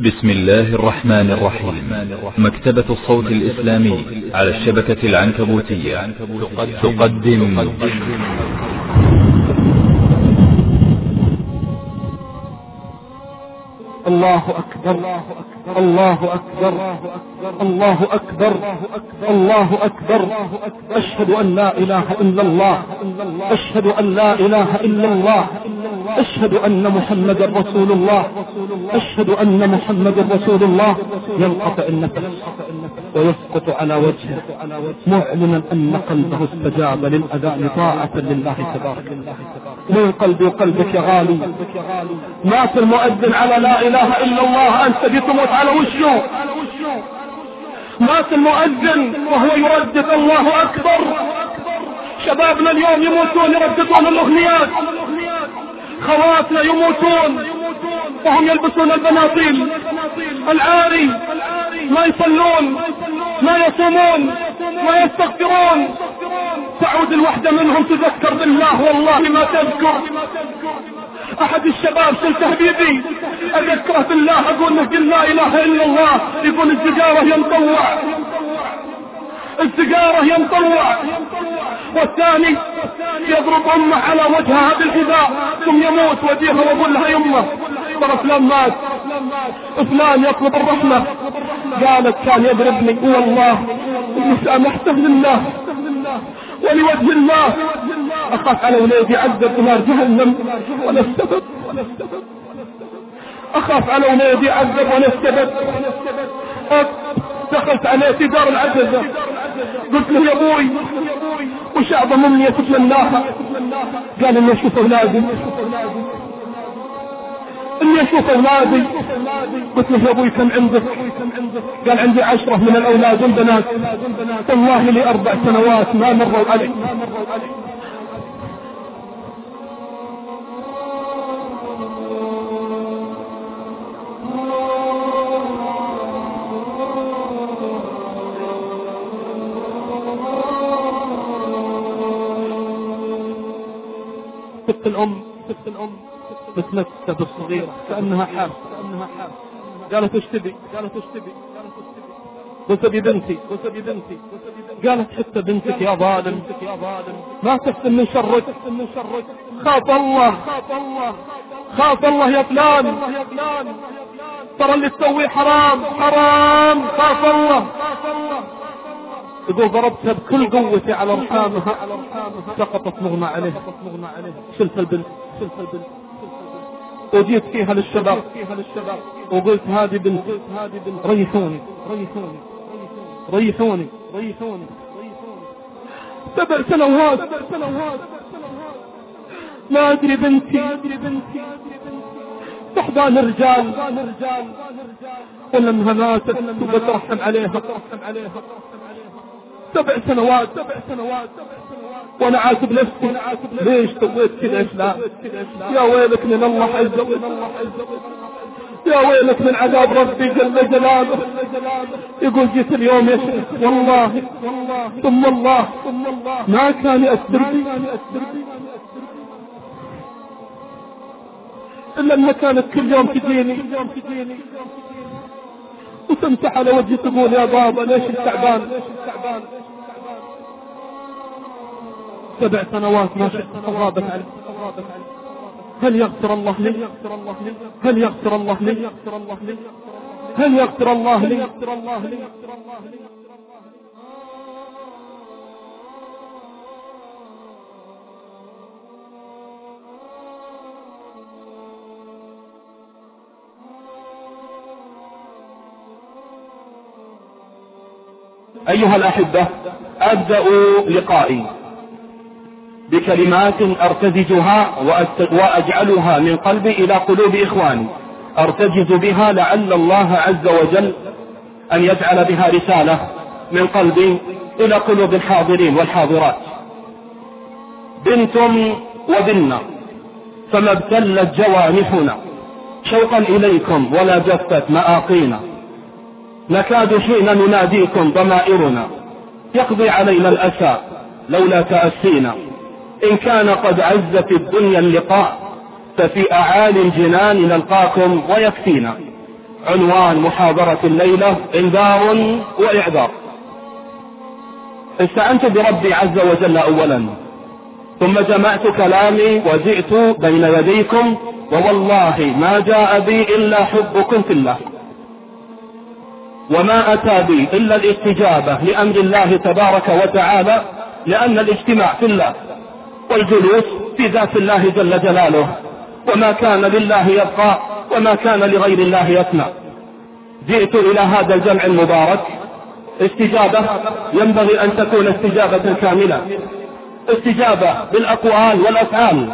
بسم الله الرحمن الرحيم. مكتبة الصوت الإسلامي على الشبكة العنكبوتية تقدم. الله أكبر. الله أكبر. الله أكبر. الله أكبر. أشهد أن لا إله إلا الله. أشهد أن لا إله إلا الله. أشهد أن محمدا رسول الله. أشهد أن محمدا رسول الله. ينقطع النفس ويسقط على وجهه. معلنا أن قلبه استجاب للأذان طاعة لله تبارك. من قلبي وقلبك يا غالي. مات المؤذن على لا إله إلا الله. أنت بتموت على وشه. مات المؤذن وهو يردد الله أكبر. شبابنا اليوم يموتون يرددون الأغنيات. خواتنا يموتون. وهم يلبسون البناطيل. العاري ما يصلون ما يصومون ما يستغفرون. تعود الوحدة منهم تذكر بالله والله ما تذكر. أحد الشباب شلته بيدي اذكره بالله أقول له لا إله إلا الله. يقول السجارة ينطوع. السجارة ينطوع والثاني يضرب أمه على وجهها بالحذاء ثم يموت وجيها واقول لها يمه ترى فلان مات. فلان يطلب الرحمة. قالت كان يضربني. والله اني سامحته لله ولوجه الله. اخاف على ولادي عذب نار جهنم ولا السبب اخاف على ولادي عذب ولا السبب دخلت عليه في دار العجزة قلت له يا أبوي وش أعظم امنية تتمناها قال إني أشوف أولادي. إني أشوف أولادي. قلت له يا أبوي كم عندك؟ قال عندي عشرة من الأولاد والبنات والله لي أربع سنوات ما مروا علي. الأم متمسكة بالصغيرة كأنها حارس قالت إيش تبي قالت إيش تبي؟ قلت أبي بنتي. قلت ابي بنتي قالت حتى بنتك يا ظالم. ما تحسن من شرك. خاف الله خاف الله. خاف الله يا فلان. ترى اللي تسويه حرام. حرام. خاف الله. يقول ضربتها بكل قوتي على رحامها سقطت مغمى عليه. شلت البنت وجيت فيها للشباب وقلت هذه بنت ريحوني ريحوني ريحوني. ريحوني سبع سنوات. ما أدري بنتي. تحضان رجال ولما ماتت وبترحم عليها. سبع سنوات. سبع سنوات وأنا عاتب نفسي ليش سويت كذا لا يا ويلك من الله عز وجل. يا ويلك من عذاب ربي جل جلاله. يقول جيت اليوم يا شيخ. والله. ثم الله. ما كان يأثر بي. إلا أنها كانت كل يوم تجيني. وتمسح على وجهي تقول يا بابا ليش التعبان سبع سنوات ما شئت غابت علي هل يغفر الله لي؟ هل يغفر الله لي؟ هل يغفر الله لي؟ أيها الأحبة أبدأ لقائي بكلمات أرتزجها وأجعلها من قلبي إلى قلوب إخواني. أرتجز بها لعل الله عز وجل أن يجعل بها رسالة من قلبي إلى قلوب الحاضرين والحاضرات. بنتم وبنا فما ابتلت جوانحنا. شوقا إليكم ولا جفت مآقينا. نكاد حين نناديكم ضمائرنا. يقضي علينا الأسى لولا تأسينا. إن كان قد عز في الدنيا اللقاء ففي أعالي الجنان نلقاكم ويكفينا. عنوان محاضرة الليلة إنذار وإعذار. استعنت بربي عز وجل اولا. ثم جمعت كلامي وجئت بين يديكم ووالله ما جاء بي إلا حبكم في الله. وما أتى بي إلا الاستجابة لأمر الله تبارك وتعالى لأن الاجتماع في الله والجلوس في ذات الله جل جلاله وما كان لله يبقى وما كان لغير الله يسمع. جئت إلى هذا الجمع المبارك. استجابة ينبغي أن تكون استجابة كاملة. استجابة بالأقوال والأفعال.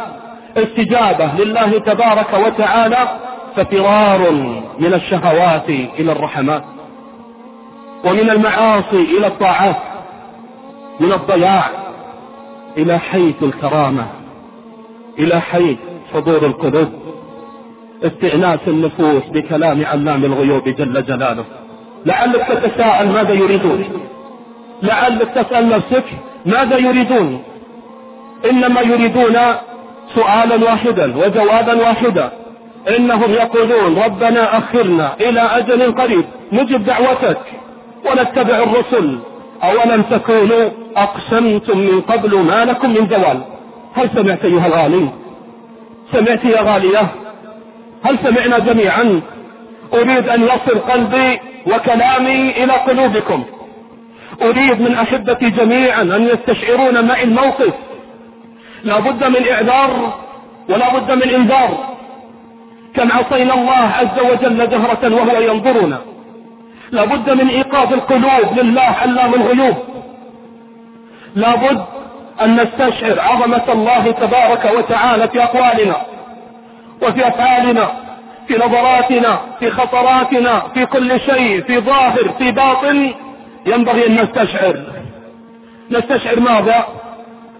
استجابة لله تبارك وتعالى ففرار من الشهوات إلى الرحمات. ومن المعاصي إلى الطاعات من الضياع إلى حيث الكرامة إلى حيث حضور القلوب. استئناس النفوس بكلام علام الغيوب جل جلاله. لعلك تتساءل ماذا يريدون؟ لعلك تسأل نفسك ماذا يريدون؟ إنما يريدون سؤالا واحدا وجوابا واحدا. إنهم يقولون ربنا أخرنا إلى أجل قريب. نجب دعوتك. ونتبع الرسل. أولم تكونوا أقسمتم من قبل ما لكم من زوال؟ هل سمعت أيها الغالي؟ سمعت يا غالية؟ هل سمعنا جميعا؟ أريد أن يصل قلبي وكلامي إلى قلوبكم. أريد من أحبتي جميعا أن يستشعرون معي الموقف. لا بد من إعذار ولا بد من إنذار. كم عصينا الله عز وجل جهرة وهو ينظرنا. لا بد من إيقاظ القلوب لله علام الغيوب لا بد أن نستشعر عظمة الله تبارك وتعالى في أقوالنا وفي أفعالنا في نظراتنا في خطراتنا في كل شيء في ظاهر في باطن ينبغي أن نستشعر. نستشعر ماذا؟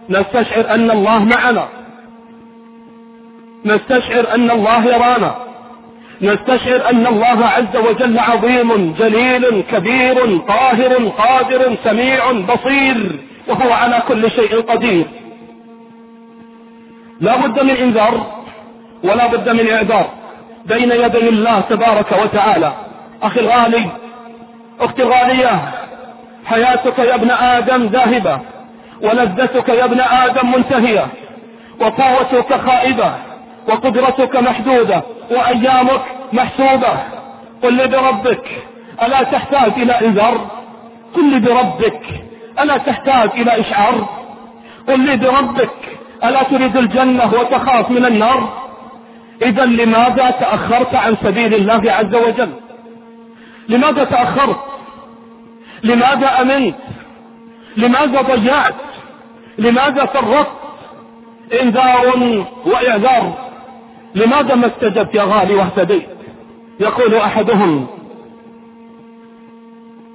نستشعر أن الله معنا. نستشعر أن الله يرانا. نستشعر أن الله عز وجل عظيم جليل كبير قاهر قادر سميع بصير وهو على كل شيء قدير. لا بد من إنذار ولا بد من إعذار بين يدي الله تبارك وتعالى. أخي الغالي أختي الغالية حياتك يا ابن آدم ذاهبة ولذتك يا ابن آدم منتهية وقوتك خائبة. وقدرتك محدودة وأيامك محسوبة. قل لي بربك ألا تحتاج إلى إنذار؟ قل لي بربك ألا تحتاج إلى إشعار؟ قل لي بربك ألا تريد الجنة وتخاف من النار؟ إذا لماذا تأخرت عن سبيل الله عز وجل؟ لماذا تأخرت؟ لماذا أمنت؟ لماذا ضيعت؟ لماذا فرطت؟ إنذار وإعذار. لماذا ما استجبت يا غالي واهتديت؟ يقول أحدهم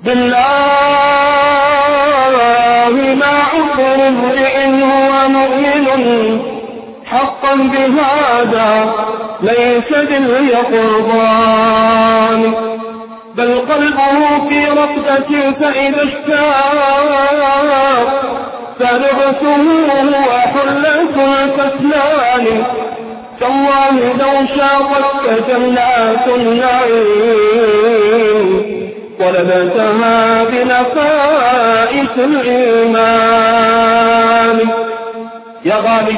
بالله ما عذر امرئ هو مؤمن حقا بهذا ليس باليقظان بل قلبه في رقدة فإذا اشتاق فلبسه وحلة الكسلان تالله لو شاقتك جنات النعيم ولبتها بنفائس الإيمان. يا غالي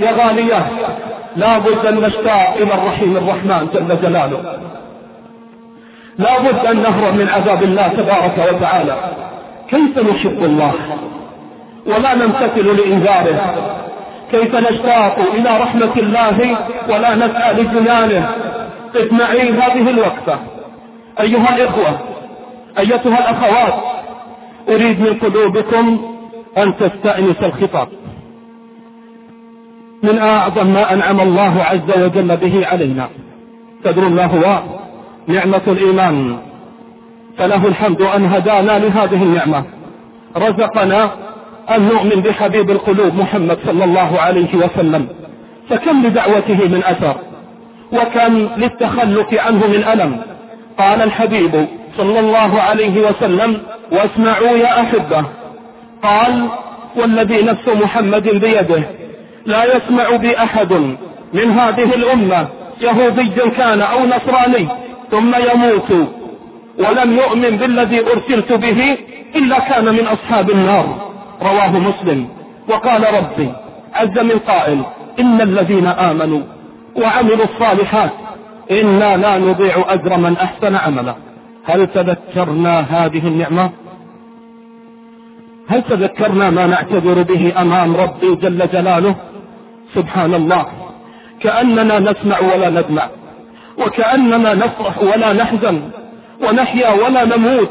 يا غالية لا بد أن نشتاق إلى الرحيم الرحمن جل جلاله. لا بد أن نهرب من عذاب الله تبارك وتعالى. كيف نحب الله؟ ولا نمتثل لإنذاره. كيف نشتاق إلى رحمة الله ولا نسعى لجنانه قف معي هذه الوقفة. أيها الإخوة أيتها الأخوات أريد من قلوبكم أن تستأنس الخطاب. من أعظم ما أنعم الله عز وجل به علينا تدرون ما هو نعمة الإيمان. فله الحمد أن هدانا لهذه النعمة. رزقنا أن نؤمن بحبيب القلوب محمد صلى الله عليه وسلم فكم لدعوته من أثر؟ وكم للتخلف عنه من ألم؟ قال الحبيب صلى الله عليه وسلم واسمعوا يا أحبة. قال والذي نفس محمد بيده لا يسمع بي أحد من هذه الأمة يهودي كان أو نصراني ثم يموت ولم يؤمن بالذي أرسلت به إلا كان من أصحاب النار. رواه مسلم. وقال ربي عز من قائل إن الذين آمنوا وعملوا الصالحات إنا لا نضيع أجر من أحسن عملا. هل تذكرنا هذه النعمة؟ هل تذكرنا ما نعتذر به أمام ربي جل جلاله؟ سبحان الله. كأننا نسمع ولا ندمع وكأننا نفرح ولا نحزن ونحيا ولا نموت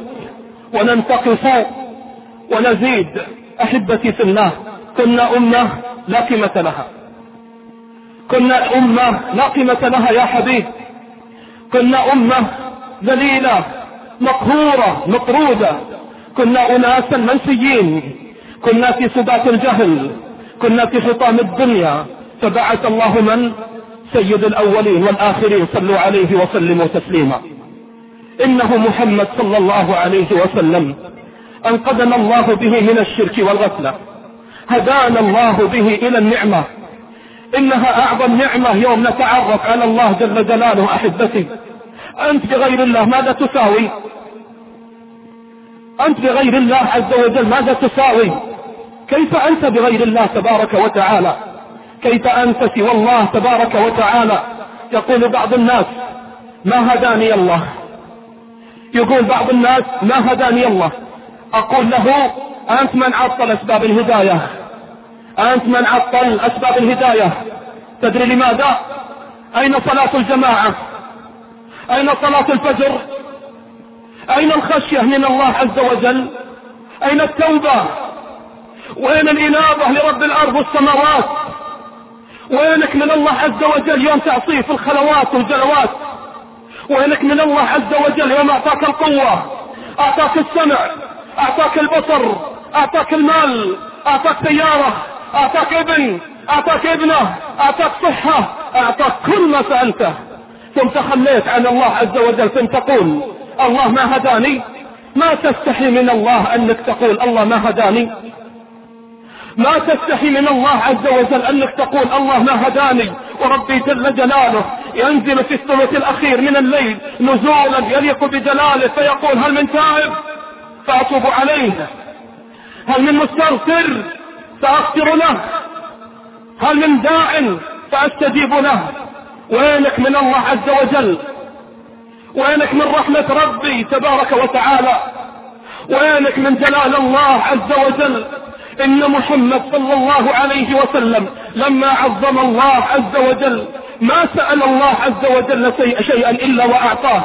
وننتقص ونزيد. أحبتي في الله كنا أمة لا قيمة لها. كنا أمة لا قيمة لها يا حبيب. كنا أمة ذليلة مقهورة مطرودة كنا أناسا منسيين. كنا في سبات الجهل كنا في حطام الدنيا. فبعث الله من؟ سيد الأولين والآخرين صلوا عليه وسلموا تسليما. إنه محمد صلى الله عليه وسلم. أنقذنا الله به من الشرك والغفلة. هدانا الله به إلى النعمة. إنها أعظم نعمة يوم نتعرف على الله جل جلاله أحبتي أنت بغير الله ماذا تساوي؟ أنت بغير الله عز وجل ماذا تساوي؟ كيف أنت بغير الله تبارك وتعالى؟ كيف أنت سوى الله تبارك وتعالى؟ يقول بعض الناس ما هداني الله. يقول بعض الناس ما هداني الله. أقول له أنت من عطل أسباب الهداية. أنت من عطل أسباب الهداية. تدري لماذا؟ أين صلاة الجماعة؟ أين صلاة الفجر؟ أين الخشية من الله عز وجل؟ أين التوبة؟ وين الإنابة لرب الأرض والسماوات؟ وينك من الله عز وجل يوم تعصيه في الخلوات والجلوات؟ وينك من الله عز وجل يوم أعطاك القوة أعطاك السمع؟ أعطاك البصر أعطاك المال أعطاك سيارة أعطاك ابن أعطاك ابنة أعطاك صحة أعطاك كل ما سألته. ثم تخليت عن الله عز وجل ثم تقول الله ما هداني؟ ما تستحي من الله أنك تقول الله ما هداني؟ ما تستحي من الله عز وجل أنك تقول الله ما هداني؟ وربي جل جلاله ينزل في الثلث الأخير من الليل نزولا يليق بجلاله فيقول هل من تائب؟ فأتوب عليه. هل من مستغفر فأغفر له؟ هل من داع فأستجيب له؟ وينك من الله عز وجل؟ وينك من رحمة ربي تبارك وتعالى؟ وينك من جلال الله عز وجل؟ إن محمد صلى الله عليه وسلم لما عظم الله عز وجل ما سأل الله عز وجل شيئا إلا وأعطاه.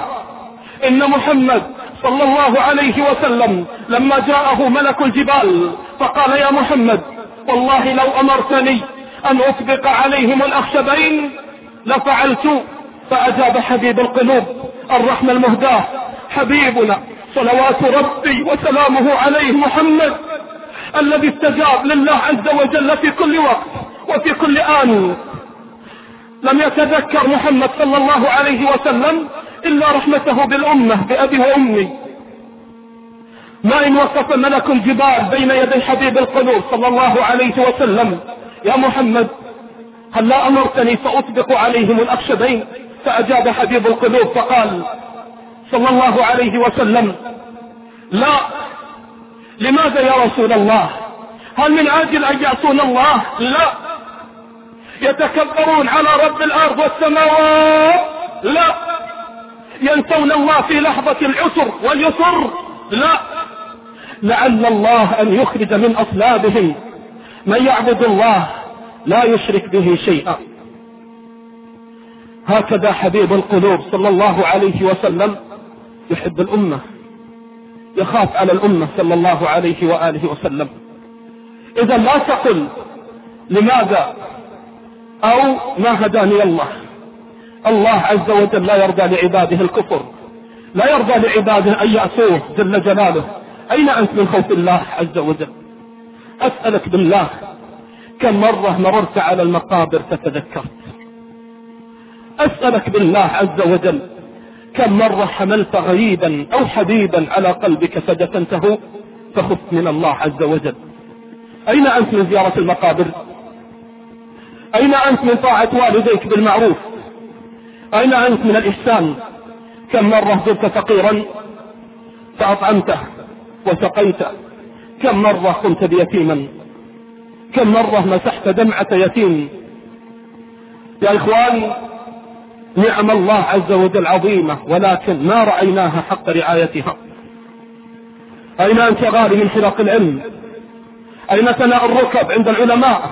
إن محمد صلى الله عليه وسلم لما جاءه ملك الجبال فقال يا محمد والله لو أمرتني أن أطبق عليهم الأخشبين لفعلت فأجاب حبيب القلوب الرحمة المهداة حبيبنا صلوات ربي وسلامه عليه محمد الذي استجاب لله عز وجل في كل وقت وفي كل آن. لم يتذكر محمد صلى الله عليه وسلم إلا رحمته بالأمة بأبي وأمي. ما إن وقف ملك الجبال بين يدي حبيب القلوب صلى الله عليه وسلم. يا محمد هل لا أمرتني فأطبق عليهم الأخشبين فأجاب حبيب القلوب فقال صلى الله عليه وسلم لا. لماذا يا رسول الله؟ هل من عاجل أن يعصون الله؟ لا. يتكبرون على رب الأرض والسماوات؟ لا. ينسون الله في لحظة العسر واليسر. لا. لعل الله أن يخرج من أصلابهم. من يعبد الله لا يشرك به شيئا. هكذا حبيب القلوب صلى الله عليه وسلم يحب الأمة. يخاف على الأمة صلى الله عليه وآله وسلم. إذا لا تقل لماذا أو ما هداني الله. الله عز وجل لا يرضى لعباده الكفر لا يرضى لعباده أن يعصوه جل جلاله. أين أنت من خوف الله عز وجل؟ أسألك بالله كم مرة مررت على المقابر فتذكرت؟ أسألك بالله عز وجل كم مرة حملت غريبا أو حبيبا على قلبك فدفنته؟ فخفت من الله عز وجل. أين أنت من زيارة المقابر؟ أين أنت من طاعة والديك بالمعروف؟ أين أنت من الإحسان؟ كم مرة زرت فقيرا فأطعمته وسقيته؟ كم مرة قمت بيتيما؟ كم مرة مسحت دمعة يتيم؟ يا إخوان نعم الله عز وجل عظيمة ولكن ما رأيناها حق رعايتها. أين أنت غالي من حلق العلم؟ أين ثناء الركب عند العلماء؟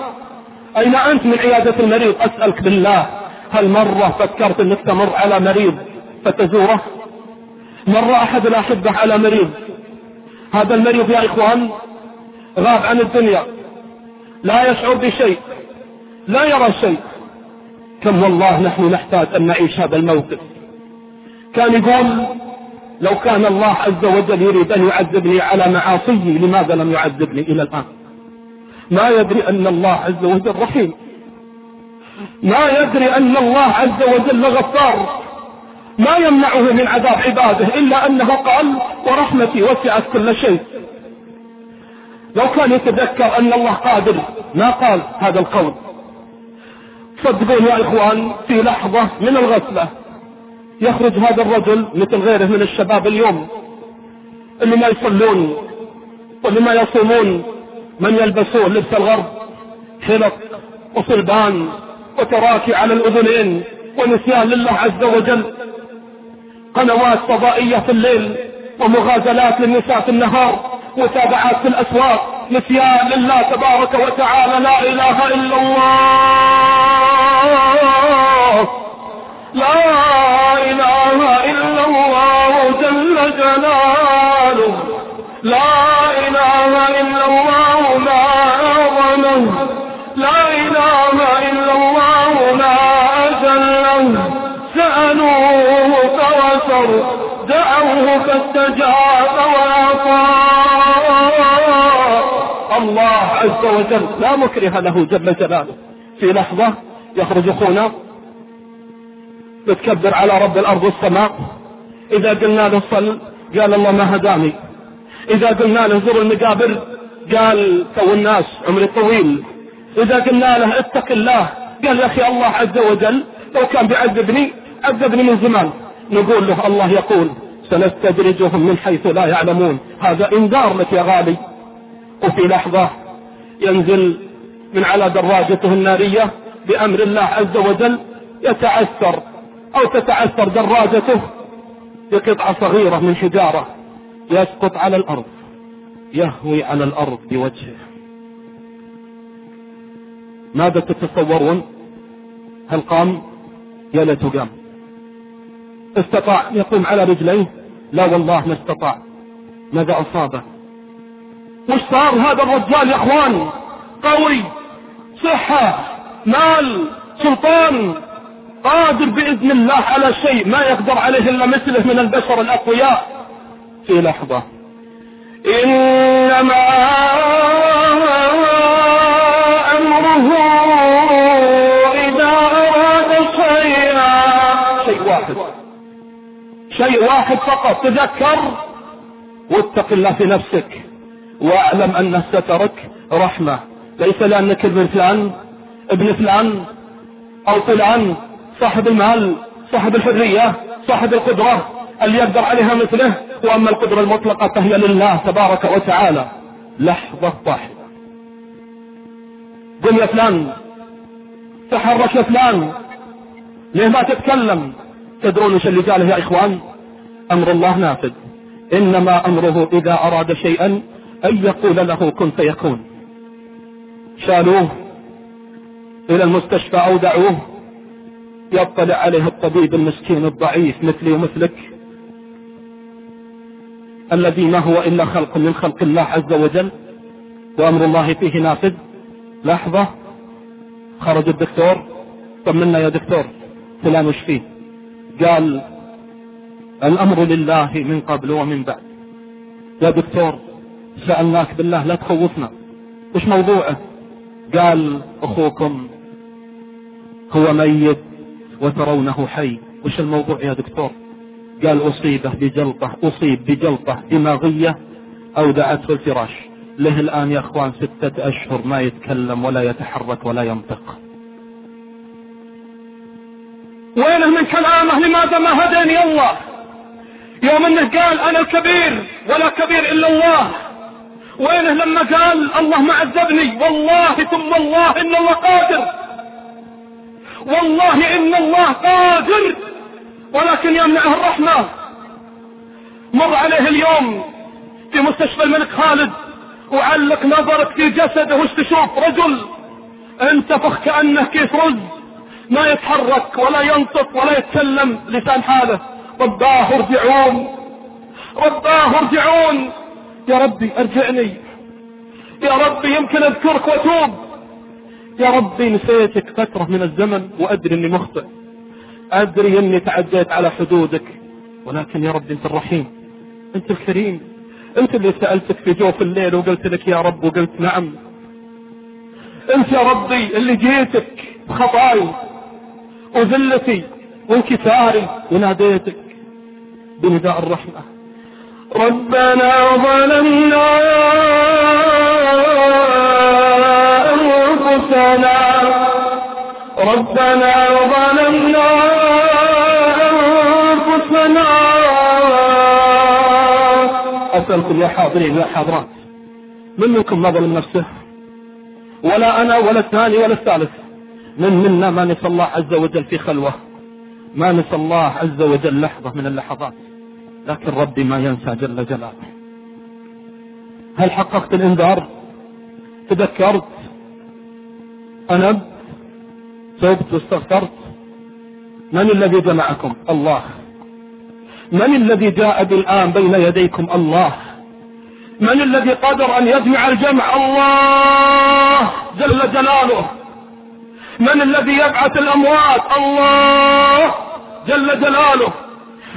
أين أنت من عيادة المريض؟ أسألك بالله. هل مرة فكرت أنك تمر على مريض فتزوره. مر أحد الأحبة على مريض. هذا المريض يا إخوان غاب عن الدنيا. لا يشعر بشيء. لا يرى شيء. كم والله نحن نحتاج أن نعيش هذا الموقف. كان يقول لو كان الله عز وجل يريد أن يعذبني على معاصيه لماذا لم يعذبني إلى الآن؟ ما يدري أن الله عز وجل رحيم. ما يدري أن الله عز وجل غفار. ما يمنعه من عذاب عباده إلا أنه قال ورحمتي وسعت كل شيء. لو كان يتذكر أن الله قادر ما قال هذا القول. صدقون يا إخوان في لحظة من الغفلة يخرج هذا الرجل مثل غيره من الشباب اليوم. اللي ما يصلون واللي ما يصومون من يلبسون لبس الغرب خلق وصلبان وتراكي على الأذنين ونسيان لله عز وجل. قنوات فضائية في الليل ومغازلات للنساء في النهار متابعات في الأسواق. نسيان لله تبارك وتعالى. لا إله إلا الله. لا إله إلا الله جل جلاله. لا إله إلا الله ما أعظمه. لا إله سألوه فوسروا دعوه فاستجاب وأطاع الله عز وجل لا مكره له جل جلاله. في لحظة يخرج أخونا بتكبر على رب الأرض والسماء. إذا قلنا له صل قال الله ما هداني. إذا قلنا له زر المقابر قال تو الناس عمري طويل. إذا قلنا له اتق الله قال يا أخي الله عز وجل لو كان بيعذبني عذبني من زمان. نقول له الله يقول سنستدرجهم من حيث لا يعلمون. هذا انذار لك يا غالي. وفي لحظة ينزل من على دراجته النارية بأمر الله عز وجل يتعثر أو تتعثر دراجته بقطعة صغيرة من حجارة يسقط على الأرض يهوي على الأرض بوجهه. ماذا تتصورون؟ هل قام؟ يا ليته قام. استطاع يقوم على رجليه؟ لا والله ما استطاع. ماذا أصابه؟ وش صار هذا الرجال يا أخوان؟ قوي صحة مال سلطان قادر بإذن الله على شيء ما يقدر عليه إلا مثله من البشر الأقوياء. في لحظة. إنما أمره شيء واحد فقط. تذكر واتق الله في نفسك واعلم أن سترك رحمة. ليس لأنك ابن فلان ابن فلان أو فلان صاحب المال صاحب الحرية صاحب القدرة اللي يقدر عليها مثله. وأما القدرة المطلقة فهي لله تبارك وتعالى. لحظة واحدة. قم يا فلان تحرك يا فلان ليه ما تتكلم؟ تدرون إيش اللي قاله يا إخوان؟ أمر الله نافذ. إنما أمره إذا أراد شيئا أن يقول له كن فيكون. شالوه إلى المستشفى أو دعوه. يطلع عليه الطبيب المسكين الضعيف مثلي ومثلك. الذي ما هو إلا خلق من خلق الله عز وجل. وأمر الله فيه نافذ. لحظة. خرج الدكتور. طمنا يا دكتور. فلان وش فيه؟ قال الأمر لله من قبل ومن بعد. يا دكتور سألناك بالله لا تخوفنا. وش موضوعه؟ قال أخوكم هو ميت وترونه حي. وش الموضوع يا دكتور؟ قال أصيبه بجلطة أصيب بجلطة دماغية أودعته الفراش. له الآن يا أخوان ستة أشهر ما يتكلم ولا يتحرك ولا ينطق. وينه من كلامه لماذا ما هداني الله؟ يوم إنه قال أنا الكبير ولا كبير إلا الله. وينه لما قال الله ما عذبني. والله ثم والله إن الله قادر. والله إن الله قادر. ولكن يمنعه الرحمة مر عليه اليوم في مستشفى الملك خالد. وعلق نظرك في جسده وش تشوف رجل انتفخ كأنه كيس رز. ما يتحرك ولا ينطق ولا يتكلم لسان حاله. رباه ارجعون. رباه ارجعون. يا ربي ارجعني. يا ربي يمكن أذكرك وأتوب. يا ربي نسيتك فترة من الزمن وأدري إني مخطئ. أدري إني تعديت على حدودك. ولكن يا ربي أنت الرحيم. أنت الكريم. أنت اللي سألتك في جوف الليل وقلت لك يا رب وقلت نعم. أنت يا ربي اللي جيتك بخطاي. وذلتي وانكساري وناديتك بنداء الرحمة. ربنا ظلمنا أنفسنا. ربنا ظلمنا أنفسنا. أسألكم يا حاضرين يا حاضرات من منكم ما ظلم نفسه؟ ولا أنا ولا الثاني ولا الثالث. من منا ما نسى الله عز وجل في خلوة. ما نسى الله عز وجل لحظة من اللحظات. لكن ربي ما ينسى جل جلاله. هل حققت الإنذار؟ تذكرت؟ أنبت؟ تبت واستغفرت من الذي جمعكم؟ الله. من الذي جاء بالآن بين يديكم؟ الله. من الذي قدر أن يجمع الجمع؟ الله. جل جلاله. من الذي يبعث الأموات؟ الله جل جلاله.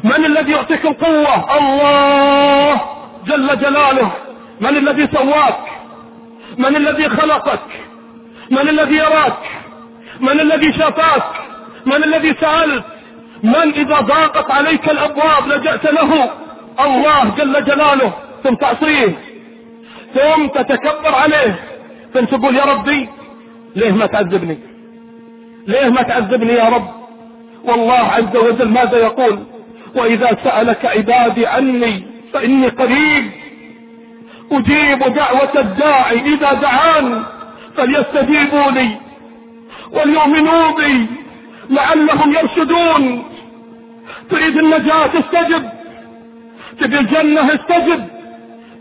من الذي يعطيكم قوة الله جل جلاله. من الذي سواك؟ من الذي خلقك؟ من الذي يراك؟ من الذي شافاك؟ من الذي سألت من إذا ضاقت عليك الأبواب لجأت له؟ الله جل جلاله. ثم تعصيه. ثم تتكبر عليه. ثم تقول يا ربي ليه ما تعذبني؟ ليه ما تعذبني يا رب؟ والله عز وجل ماذا يقول؟ وإذا سألك عبادي عني فإني قريب. أجيب دعوة الداعي إذا دعان فليستجيبوا لي وليؤمنوا بي لعلهم يرشدون. تريد النجاة استجب تبي الجنة استجب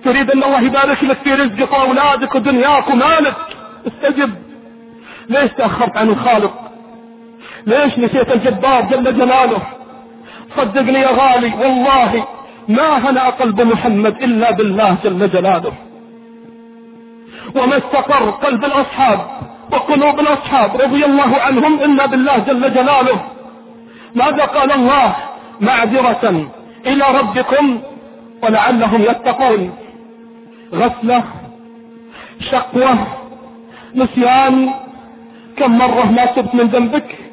تريد أن الله يبارك لك في رزقك وأولادك ودنياك ومالك استجب. ليش تأخرت عن الخالق؟ ليش نسيت الجبار جل جلاله؟ صدقني يا غالي والله ما هنأ قلب محمد إلا بالله جل جلاله. وما استقر قلب الأصحاب وقلوب الأصحاب رضي الله عنهم إلا بالله جل جلاله. ماذا قال الله؟ معذرة إلى ربكم ولعلهم يتقون. غفلة شقوة نسيان كم مرة ما تبت من ذنبك؟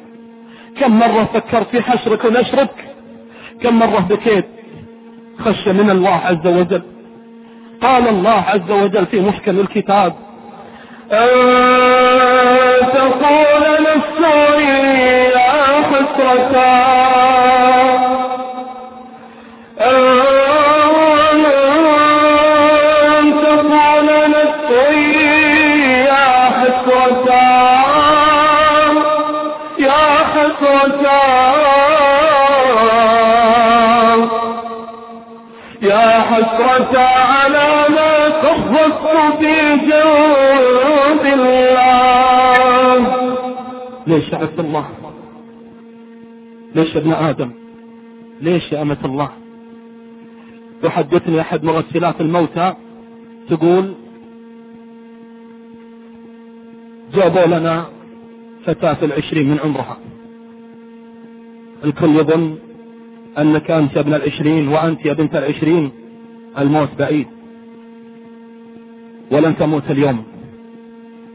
كم مرة فكرت في حشرك ونشرك؟ كم مرة بكيت؟ خشى من الله عز وجل. قال الله عز وجل في محكم الكتاب أن تقول نفسي يا حسرتا في جنب الله. ليش يا عبد الله؟ ليش يا ابن آدم؟ ليش يا أمة الله؟ تحدثني أحد مغسلات الموتى تقول جابوا لنا فتاة العشرين من عمرها. الكل يظن أنك أنت ابن العشرين وأنت يا بنت العشرين الموت بعيد. ولن تموت اليوم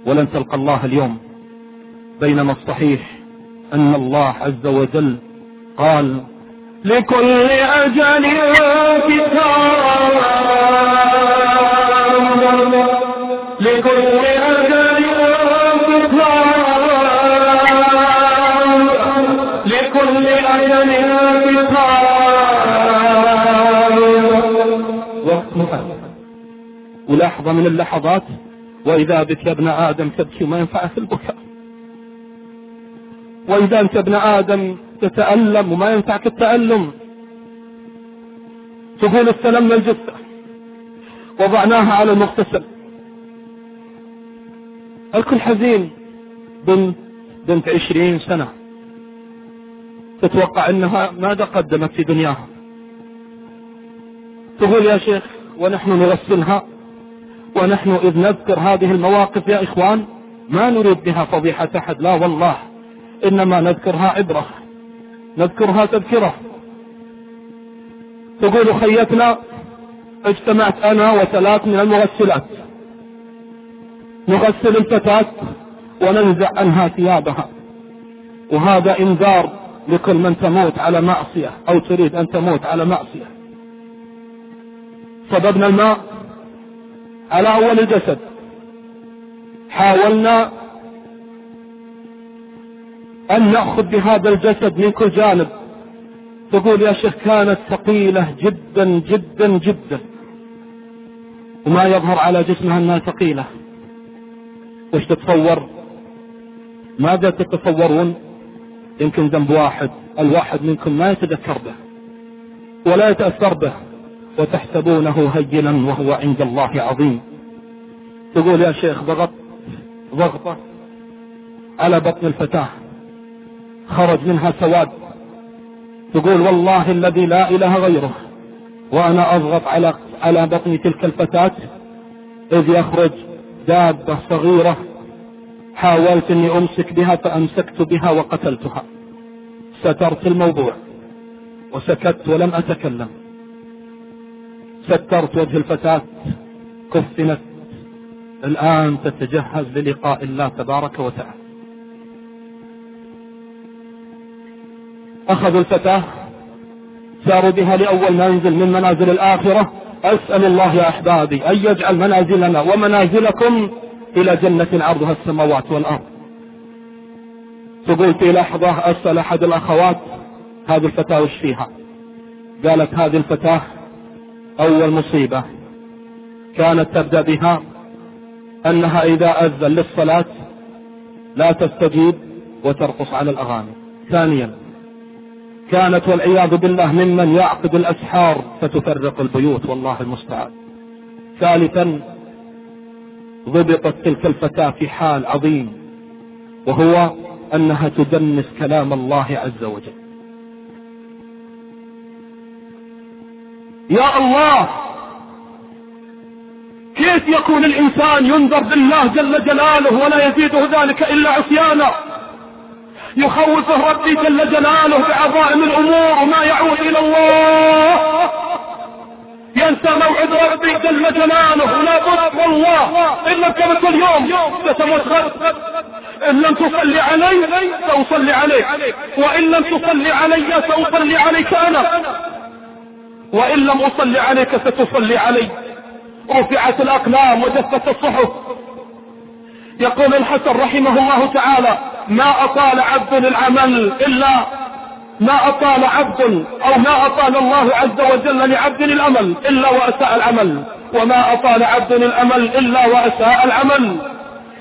ولن تلقى الله اليوم. بينما الصحيح أن الله عز وجل قال لكل أجل كتاب. لكل أجل كتاب. ولحظة من اللحظات وإذا بك يا ابن آدم تبكي وما ينفعك البكاء. وإذا أنت ابن آدم تتألم وما ينفعك التألم. تقول استلمنا الجثة. وضعناها على المغتسل. الكل حزين. بنت بنت عشرين سنة. تتوقع إنها ماذا قدمت في دنياها. تقول يا شيخ ونحن نغسلها. ونحن إذ نذكر هذه المواقف يا إخوان ما نريد بها فضيحة أحد لا والله إنما نذكرها عبرة نذكرها تذكرة. تقول خيتنا اجتمعت أنا وثلاث من المغسلات. نغسل الفتاة وننزع عنها ثيابها. وهذا إنذار لكل من تموت على معصية أو تريد أن تموت على معصية. صببنا الماء على أول الجسد. حاولنا أن نأخذ بهذا الجسد من كل جانب. تقول يا شيخ كانت ثقيلة جدا جدا جدا. وما يظهر على جسمها أنها ثقيلة. وش تتصور؟ ماذا تتصورون. يمكن ذنب واحد. الواحد منكم ما يتذكر به ولا يتأثر به. وتحسبونه هينا وهو عند الله عظيم. تقول يا شيخ ضغط ضغطة على بطن الفتاة خرج منها سواد. تقول والله الذي لا إله غيره وأنا أضغط على على بطن تلك الفتاة إذ يخرج دابة صغيرة حاولت أني أمسك بها فأمسكت بها وقتلتها. سترت الموضوع وسكت ولم أتكلم. سترت وجه الفتاة كفنت. الآن تتجهز للقاء الله تبارك وتعالى. أخذوا الفتاة ساروا بها لأول منزل من منازل الآخرة. أسأل الله يا أحبابي أن يجعل منازلنا ومنازلكم إلى جنة عرضها السماوات والأرض. في لحظة أسأل أحد الأخوات هذه الفتاة وش فيها؟ قالت هذه الفتاة أول مصيبة كانت تبدأ بها أنها إذا أذن للصلاة لا تستجيب وترقص على الأغاني. ثانيا كانت والعياذ بالله ممن يعقد الأسحار فتفرق البيوت والله المستعان. ثالثا ضبطت تلك الفتاة في حال عظيم وهو أنها تدنس كلام الله عز وجل. يا الله! كيف يكون الإنسان ينذر بالله جل جلاله ولا يزيده ذلك إلا عصيانا؟ يخوفه ربي جل جلاله بعظائم الأمور وما يعود إلى الله! ينسى موعد ربي جل جلاله. ولا بد والله إن لم تمت اليوم ستموت إن لم تصلي علي سأصلي عليك. وإن لم تصلي علي سأصلي عليك أنا. وإن لم أصلي عليك ستصلي علي. رفعت الأقلام وجفت الصحف. يقول الحسن رحمه الله تعالى ما أطال عبد العمل إلا ما أطال عبد أو ما أطال الله عز وجل لعبد الأمل إلا وأساء العمل. وما أطال عبد الأمل إلا وأساء العمل.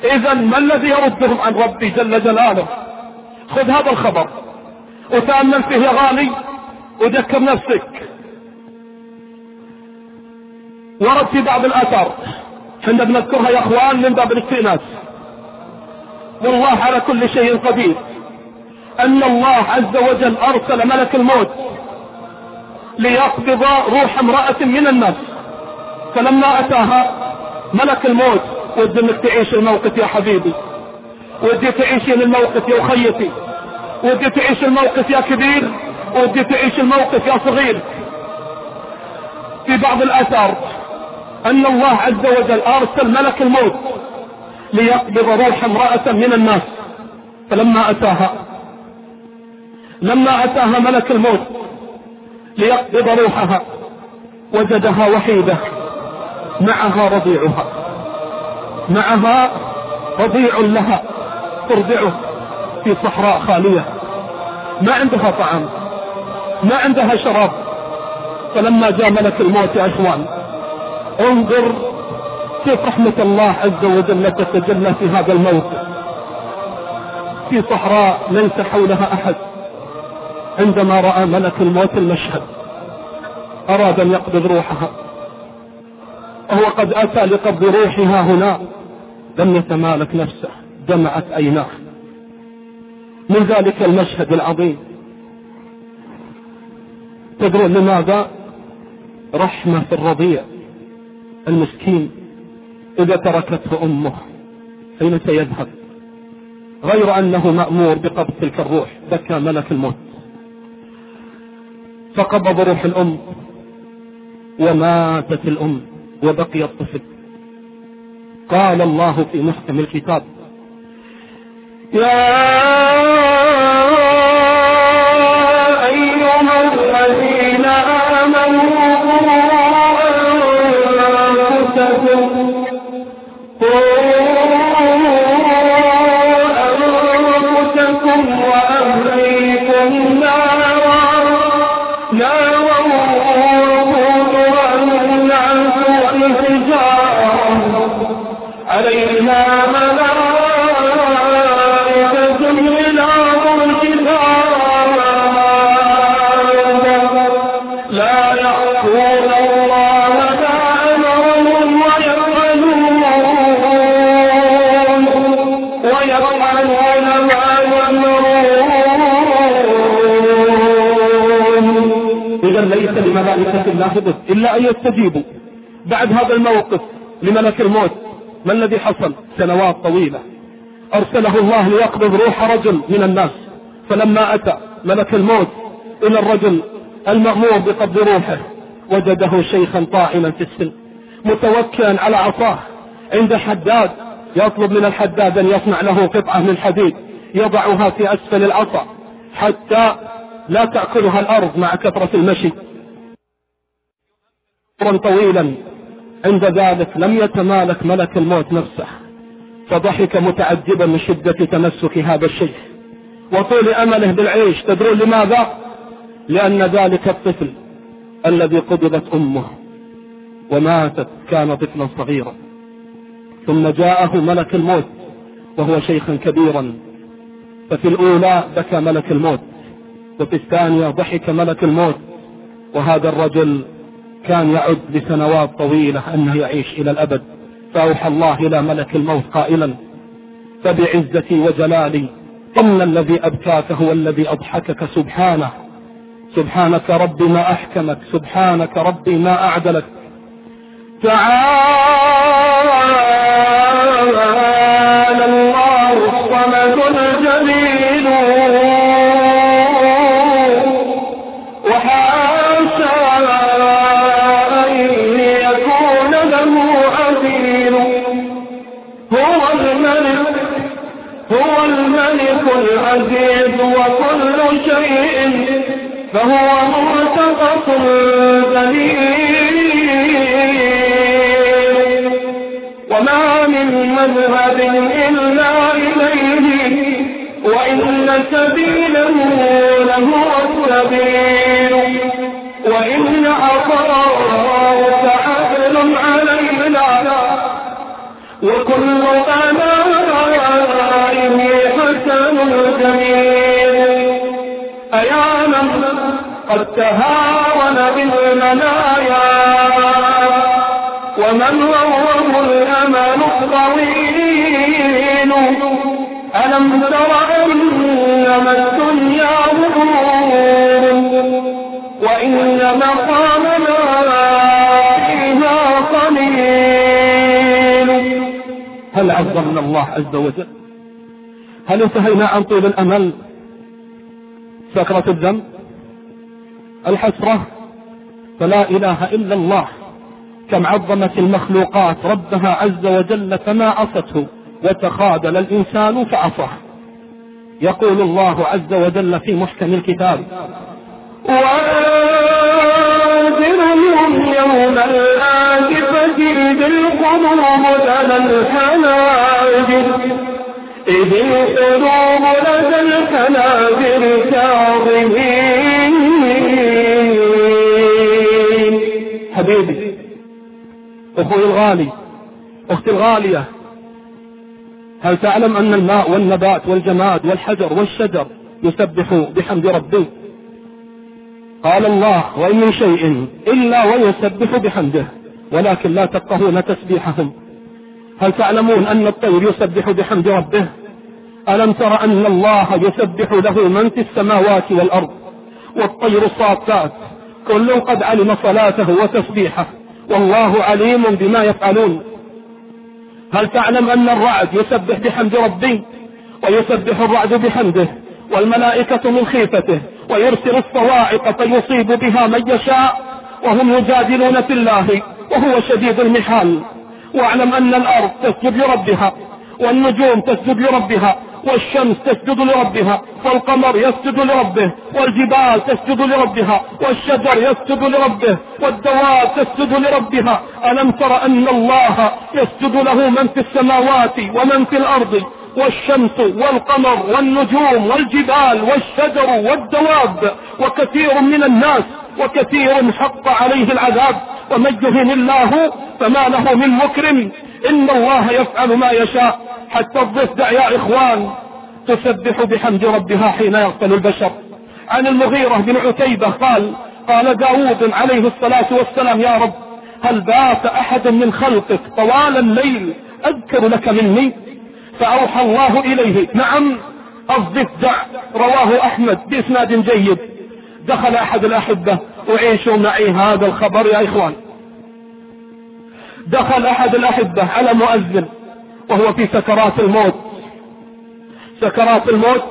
إذا ما الذي يردهم عن ربي جل جلاله؟ خذ هذا الخبر. وتأمل فيه يا غالي. وذكر نفسك. ورد في بعض الآثار. حنا بنذكرها يا أخوان من باب الاستئناس والله على كل شيء قدير. أن الله عز وجل أرسل ملك الموت ليقبض روح امرأة من الناس. فلما أتاها ملك الموت ودي إنك تعيش الموقف يا حبيبي. ودي تعيشين الموقف يا أخيتي. ودي تعيش الموقف يا كبير. ودي تعيش الموقف يا صغير. في بعض الآثار أن الله عز وجل أرسل ملك الموت ليقبض روح امرأة من الناس. فلما أتاها لما أتاها ملك الموت ليقبض روحها وجدها وحيدة معها رضيعها معها رضيع لها ترضعه في صحراء خالية. ما عندها طعام ما عندها شراب. فلما جاء ملك الموت يا إخوان انظر كيف رحمة الله عز وجل تتجلى في هذا الموقف. في صحراء ليس حولها أحد. عندما رأى ملك الموت المشهد أراد أن يقبض روحها. وهو قد أتى لقبض روحها هنا. لم يتمالك نفسه دمعت عيناه. من ذلك المشهد العظيم. تدرون لماذا؟ رحمة الرضيع. المسكين إذا تركته أمه أين سيذهب. غير أنه مأمور بقبض تلك الروح بكى ملك الموت. فقبض روح الأم وماتت الأم وبقي الطفل. قال الله في محكم الكتاب يا أنفسكم إلا أن يستجيبوا. بعد هذا الموقف لملك الموت ما الذي حصل؟ سنوات طويلة. أرسله الله ليقبض روح رجل من الناس. فلما أتى ملك الموت إلى الرجل المأمور بقبض روحه وجده شيخا طاعنا في السن متوكئا على عصاه عند حداد يطلب من الحداد أن يصنع له قطعة من حديد يضعها في أسفل العصا حتى لا تأكلها الأرض مع كثرة المشي. طويلا. عند ذلك لم يتمالك ملك الموت نفسه. فضحك متعجبا من شدة تمسك هذا الشيخ. وطول أمله بالعيش. تدرون لماذا؟ لأن ذلك الطفل الذي قبضت أمه وماتت كان طفلا صغيرا. ثم جاءه ملك الموت وهو شيخا كبيرا. ففي الأولى بكى ملك الموت. وفي الثانية ضحك ملك الموت. وهذا الرجل كان يعد لسنوات طويلة أنه يعيش إلى الأبد. فأوحى الله إلى ملك الموت قائلا فبعزتي وجلالي إن الذي أبكاك هو الذي أضحكك سبحانه. سبحانك ربي ما أحكمك سبحانك ربي ما أعدلك. تعالى الله الصمد الجليل العزيز وكل شيء فهو مرتقص دليل وما من مذهب إلا إليه وإن سبيله لهو السبيل. وإن عطاؤك عدل علينا وكل آلائه جميل. أيا من قد تهاون بالمنايا ومن روه الأمل الطويل. ألم تر أنما الدنيا ظهور وإن مقامنا فيها قليل. هل عظمنا الله عز وجل؟ هل انتهينا عن طول الأمل؟ سكرة الذنب الحسرة؟ فلا إله إلا الله. كم عظمت المخلوقات ربها عز وجل فما عصته وتخاذل الإنسان فعصاه. يقول الله عز وجل في محكم الكتاب وأنذرهم يوم الآزفة بالقلوب لدى الحناجر. إذ القلوب لدى الحناجر كاظمين حبيبي أخوي الغالي أختي الغالية هل تعلم أن الماء والنبات والجماد والحجر والشجر يسبح بحمد ربه قال الله وإن من شيء إلا ويسبح بحمده ولكن لا تفقهون تسبيحهم. هل تعلمون أن الطير يسبح بحمد ربه؟ ألم تر أن الله يسبح له من في السماوات والأرض والطير الصافات؟ كل قد علم صلاته وتسبيحه. والله عليم بما يفعلون. هل تعلم أن الرعد يسبح بحمد ربي ويسبح الرعد بحمده؟ والملائكة من خيفته ويرسل الصواعق فيصيب بها من يشاء وهم يجادلون في الله وهو شديد المحال. واعلم أن الأرض تسجد لربها والنجوم تسجد لربها والشمس تسجد لربها والقمر يسجد لربه والجبال تسجد لربها والشجر يسجد لربه والدواب تسجد لربها. ألم تر أن الله يسجد له من في السماوات ومن في الأرض؟ والشمس والقمر والنجوم والجبال والشجر والدواب. وكثير من الناس وكثير حق عليه العذاب. ومن يهن الله فما له من مكرم إن الله يفعل ما يشاء. حتى الضفدع يا إخوان تسبح بحمد ربها حين يغفل البشر. عن المغيرة بن عتيبة قال قال داود عليه الصلاة والسلام يا رب هل بات أحد من خلقك طوال الليل أذكر لك مني؟ فأوحى الله إليه نعم الضفدع رواه أحمد بإسناد جيد. دخل أحد الأحبة وعيشوا معي هذا الخبر يا إخوان. دخل أحد الأحبة على مؤذن وهو في سكرات الموت. سكرات الموت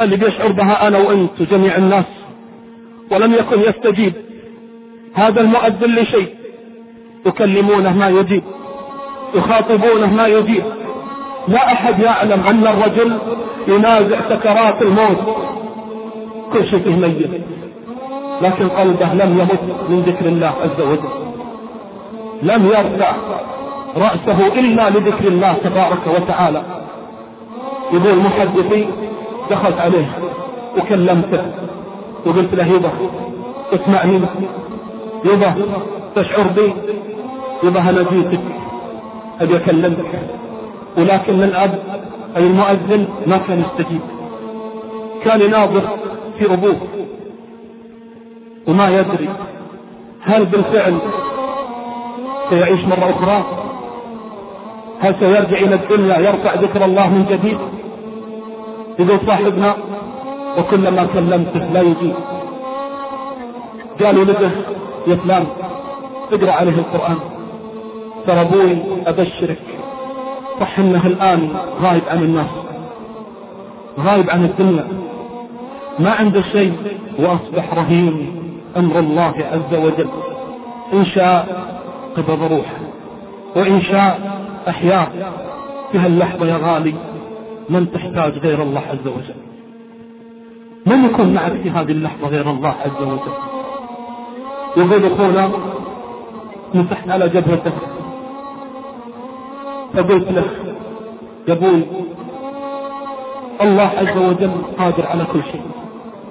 اللي بيشعر بها أنا وأنت وجميع الناس ولم يكن يستجيب. هذا المؤذن لشيء يكلمونه ما يجيب يخاطبونه ما يجيب. لا أحد يعلم أن الرجل ينازع سكرات الموت. كل شيء فيه ميت لكن قلبه لم يمت من ذكر الله عز وجل. لم يرفع رأسه إلا لذكر الله تبارك وتعالى. يقول محدثي دخلت عليه وكلمته وقلت له يبا اسمعني يبا تشعر بي يبا أنا جيتك أبي أكلمك. ولكن الأب أي المؤذن ما كان يستجيب. كان يناظر في أبوه وما يدري هل بالفعل سيعيش مرة أخرى؟ هل سيرجع إلى الدنيا يرفع ذكر الله من جديد؟ يقول صاحبنا وكلما كلمته لا يجيب. قالوا له يا فلان اقرأ عليه القرآن. ترى أبوي أبشرك صح إنه الآن غايب عن الناس غايب عن الدنيا. ما عنده شيء وأصبح رهين أمر الله عز وجل. إن شاء قبض روحه وإن شاء في هاللحظة يا غالي من تحتاج غير الله عز وجل؟ من يكون معك في هذه اللحظة غير الله عز وجل؟ يقول اخونا مسحت على جبهته فقلت له يا أبوي الله عز وجل قادر على كل شيء.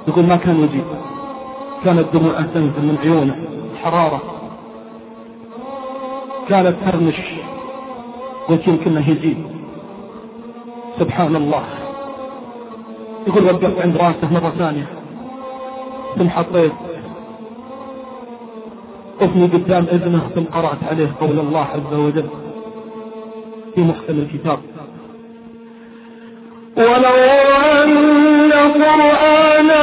يقول ما كان يجيب. كانت دموعه تنزل من عيونه حرارة. كانت ترمش قلت يمكن يجيب سبحان الله. يقول وقفت عند راسه مرة ثانية. ثم حطيت. قفني قدام اذنه ثم قرأت عليه قول الله عز وجل في محكم الكتاب. ولو أن قرآنا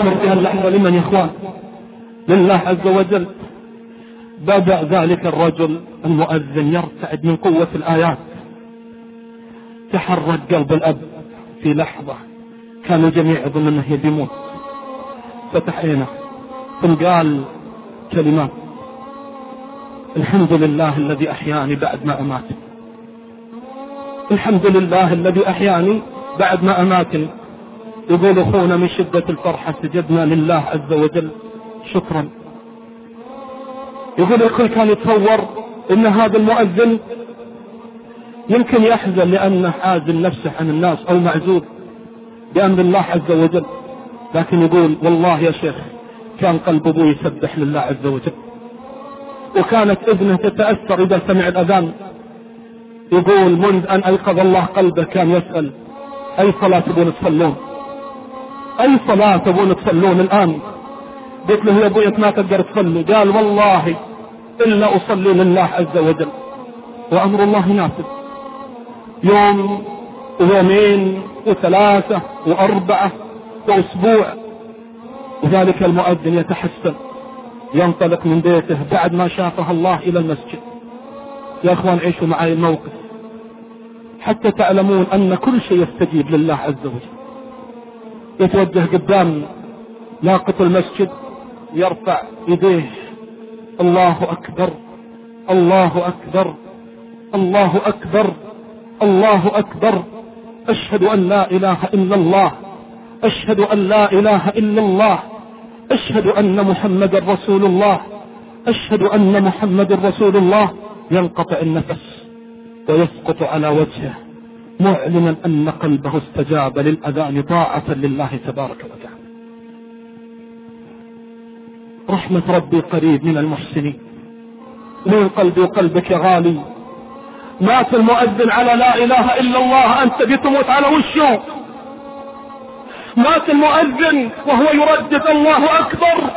الأمر في هاللحظة لمن يا إخوان؟ لله عز وجل. بدأ ذلك الرجل المؤذن يرتعد من قوة الآيات. تحرك قلب الأب في لحظة كانوا الجميع يظن أنه يموت فتح عينه. ثم قال كلمات. الحمد لله الذي أحياني بعد ما أمات. الحمد لله الذي أحياني بعد ما أماتني. يقول أخونا من شدة الفرحة سجدنا لله عز وجل. شكرا. يقول الكل كان يتصور إن هذا المؤذن يمكن يحزن لأنه عازل نفسه عن الناس أو معزول بأمر الله عز وجل. لكن يقول والله يا شيخ كان قلب أبوي يسبح لله عز وجل. وكانت ابنه تتأثر إذا سمع الأذان. يقول منذ أن أيقظ الله قلبه كان يسأل أي صلاة تبون تصلون؟ أي صلاة تبون تصلون الآن؟ قلت له يا أبوي ما تقدر تصلي. قال والله إلا أصلي لله عز وجل. وأمر الله نافذ يوم ويومين وثلاثة وأربعة وأسبوع. وذلك المؤذن يتحسن. ينطلق من بيته بعد ما شافه الله إلى المسجد. يا أخوان عيشوا معي الموقف. حتى تعلمون أن كل شيء يستجيب لله عز وجل. يتوجه قدام ناقة المسجد يرفع يديه. الله أكبر الله أكبر الله أكبر الله أكبر. أشهد أن لا إله إلا الله أشهد أن لا إله إلا الله أشهد أن محمد رسول الله أشهد أن محمد رسول الله. ينقطع النفس ويسقط على وجهه. معلنا أن قلبه استجاب للأذان طاعة لله تبارك وتعالى. رحمة ربي قريب من المحسنين. من قلبي وقلبك يا غالي. مات المؤذن على لا إله إلا الله. أنت بتموت على وشه. مات المؤذن وهو يردد الله أكبر.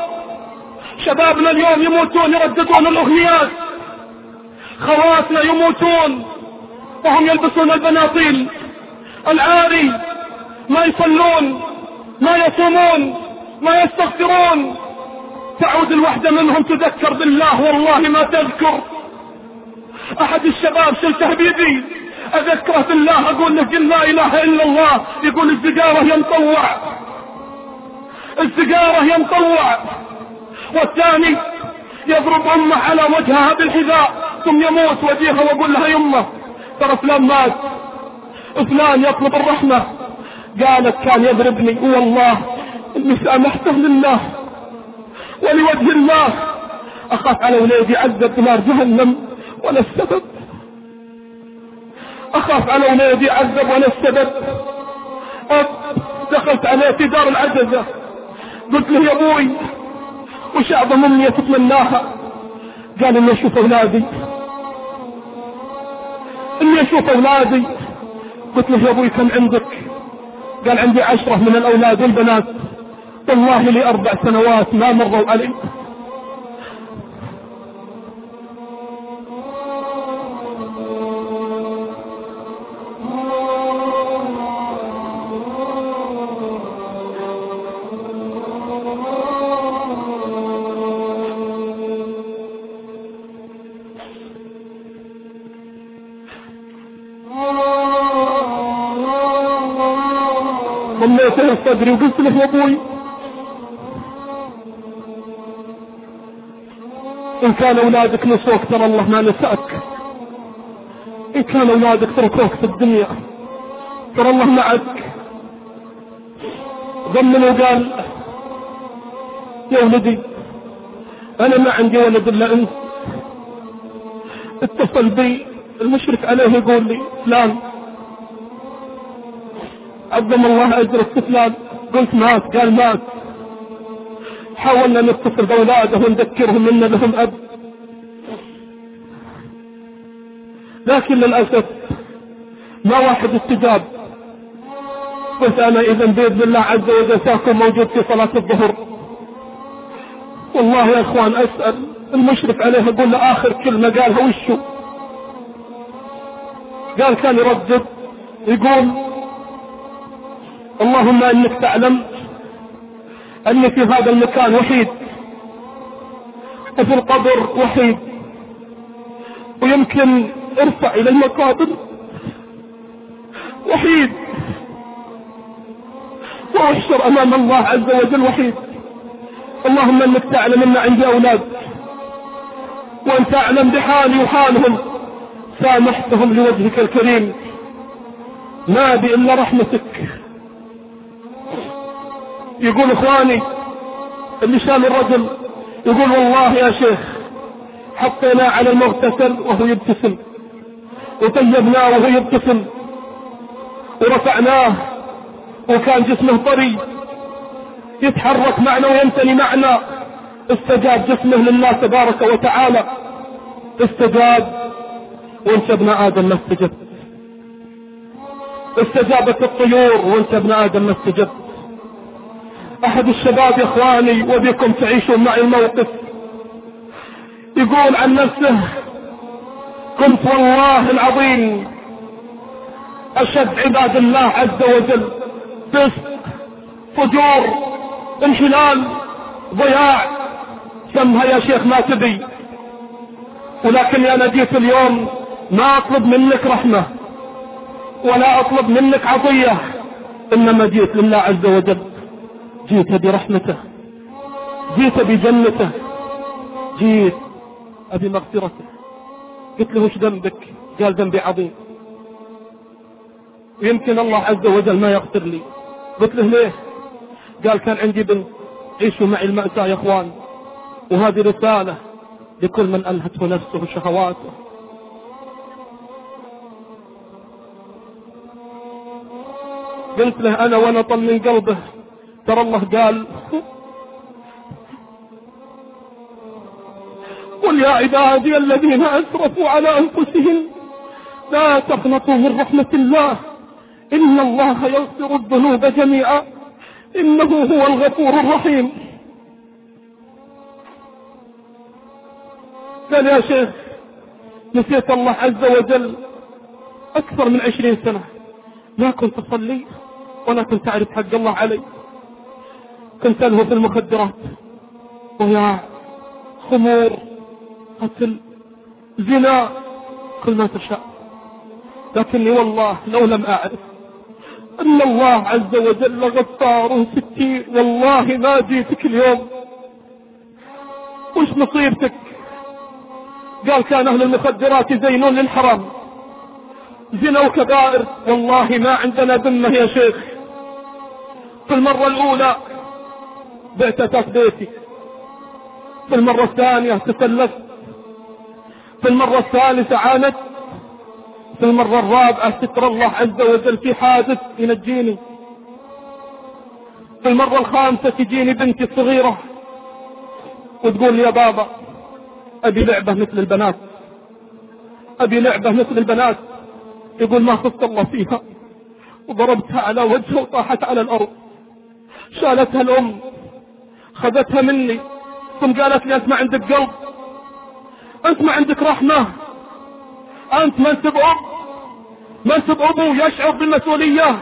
شبابنا اليوم يموتون يرددون الاغنيات خواتنا يموتون. وهم يلبسون البناطيل. العاري ما يصلون ما يصومون ما يستغفرون. تعود الوحدة منهم تذكر بالله والله ما تذكر. أحد الشباب شلته بيدي أذكره بالله أقول له قل لا إله إلا الله. يقول السيجارة ينطوع. السيجارة ينطوع. والثاني يضرب أمه على وجهها بالحذاء ثم يموت وجيها وأقول لها يمه. ترى فلان مات. فلان يطلب الرحمة. قالت كان يضربني والله إني سامحته لله ولوجه الله. أخاف على ولادي عذب بنار جهنم ولا السبب أخاف على ولادي عذب ولا السبب أب دخلت عليه في دار العجزة. قلت له يا أبوي وش أعظم أمنية تتمناها؟ قال إني أشوف أولادي. اني أشوف أولادي. قلت له يا أبوي كم عندك؟ قال عندي عشرة من الأولاد والبنات. والله لي أربع سنوات ما مروا علي. ضميته صدري وقلت له يا أبوي إن كان أولادك نسوك ترى الله ما نسأك. إن كان أولادك تركوك في الدنيا ترى الله معك. ضمن وقال يا ولدي أنا ما عندي ولد إلا أنت. اتصل بي المشرف عليه يقول لي فلان عظم الله اجرك فلان قلت مات قال مات. حاولنا نتصل باولاده ونذكرهم إن لهم أب. لكن للأسف ما واحد استجاب. قلت أنا اذا بإذن الله عز وجل سأكون موجود في صلاة الظهر. والله يا إخوان أسأل المشرف عليه أقول له آخر كلمة قالها وشو قال كان يردد يقول اللهم إنك تعلم أني في هذا المكان وحيد وفي القبر وحيد ويمكن ارفع إلى المقابر وحيد. وأحشر أمام الله عز وجل وحيد. اللهم إنك تعلم أن عندي أولاد وانت تعلم بحالي وحالهم. سامحتهم لوجهك الكريم. ما بي الا رحمتك. يقول إخواني اللي شال الرجل يقول والله يا شيخ حطيناه على المغتسل وهو يبتسم وطيبناه وهو يبتسم ورفعناه وكان جسمه طري يتحرك معنا ويمتني معنا استجاب جسمه لله تبارك وتعالى استجاب وانت ابن آدم ما استجبت استجابت الطيور وانت ابن آدم ما استجبت أحد الشباب يا إخواني وبكم تعيشون معي الموقف. يقول عن نفسه كنت والله العظيم أشد عباد الله عز وجل فسق فجور انحلال ضياع. سمها يا شيخ ما تبي؟ ولكني أنا جيت اليوم ما أطلب منك رحمة ولا أطلب منك عطية إنما جيت لله عز وجل. جيت برحمته جيت بجنته جيت ابي مغفرته قلت له وش ذنبك؟ قال ذنبي عظيم. ويمكن الله عز وجل ما يغفر لي. قلت له ليه؟ قال كان عندي بنت عيشوا معي المأساة يا إخوان وهذه رسالة لكل من ألهته نفسه وشهواته. قلت له أنا وأنا طمن قلبه ترى الله قال قل يا عبادي الذين أسرفوا على أنفسهم لا تقنطوا من رحمة الله إن الله يغفر الذنوب جميعا إنه هو الغفور الرحيم. قال يا شيخ نسيت الله عز وجل أكثر من عشرين سنة ما كنت أصلي ولا كنت أعرف حق الله علي. كنت ألهو في المخدرات. ضياع خمور قتل زنا كل ما تشاء. لكني والله لو لم أعرف أن الله عز وجل غفار ستير والله ما جيتك اليوم. وش مصيبتك قال كان أهل المخدرات يزينون للحرام. زنا وكبائر. والله ما عندنا ذمة يا شيخ. في المرة الأولى بعت بيتي في المرة الثانية تسلفت. في المرة الثالثة عانت. في المرة الرابعة ستر الله عز وجل في حادث ينجيني. في المرة الخامسة تجيني بنتي الصغيرة وتقول يا بابا أبي لعبة مثل البنات. أبي لعبة مثل البنات. يقول ما خفت الله فيها. وضربتها على وجهها وطاحت على الأرض. شالتها الأم. خذتها مني. ثم قالت لي أنت ما عندك قلب. أنت ما عندك رحمة. أنت بأب ما أنت بأبو يشعر بالمسؤولية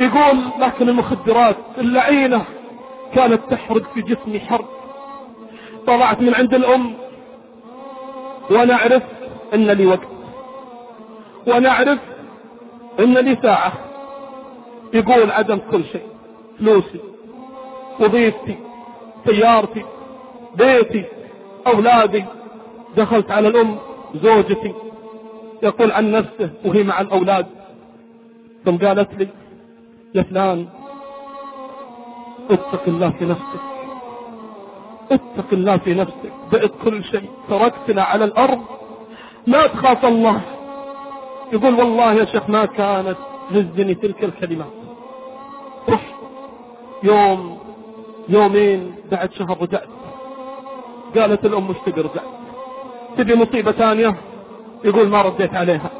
يقول لكن المخدرات اللعينة كانت تحرق في جسمي حرق. طلعت من عند الأم. وأنا أعرف أن لي وقت. وأنا أعرف أن لي ساعة. يقول عدم كل شيء. فلوسي. وظيفتي سيارتي بيتي أولادي. دخلت على الأم زوجتي. يقول عن نفسه وهي مع الأولاد. ثم قالت لي يا فلان اتق الله في نفسك. اتق الله في نفسك. بقت كل شيء. تركتنا على الأرض. ما تخاف الله. يقول والله يا شيخ ما كانت تهزني تلك الكلمات. رحت. يوم يومين بعد شهر رجعت قالت الأم مش تبي رجعت تبي مصيبة ثانية؟ يقول ما رديت عليها.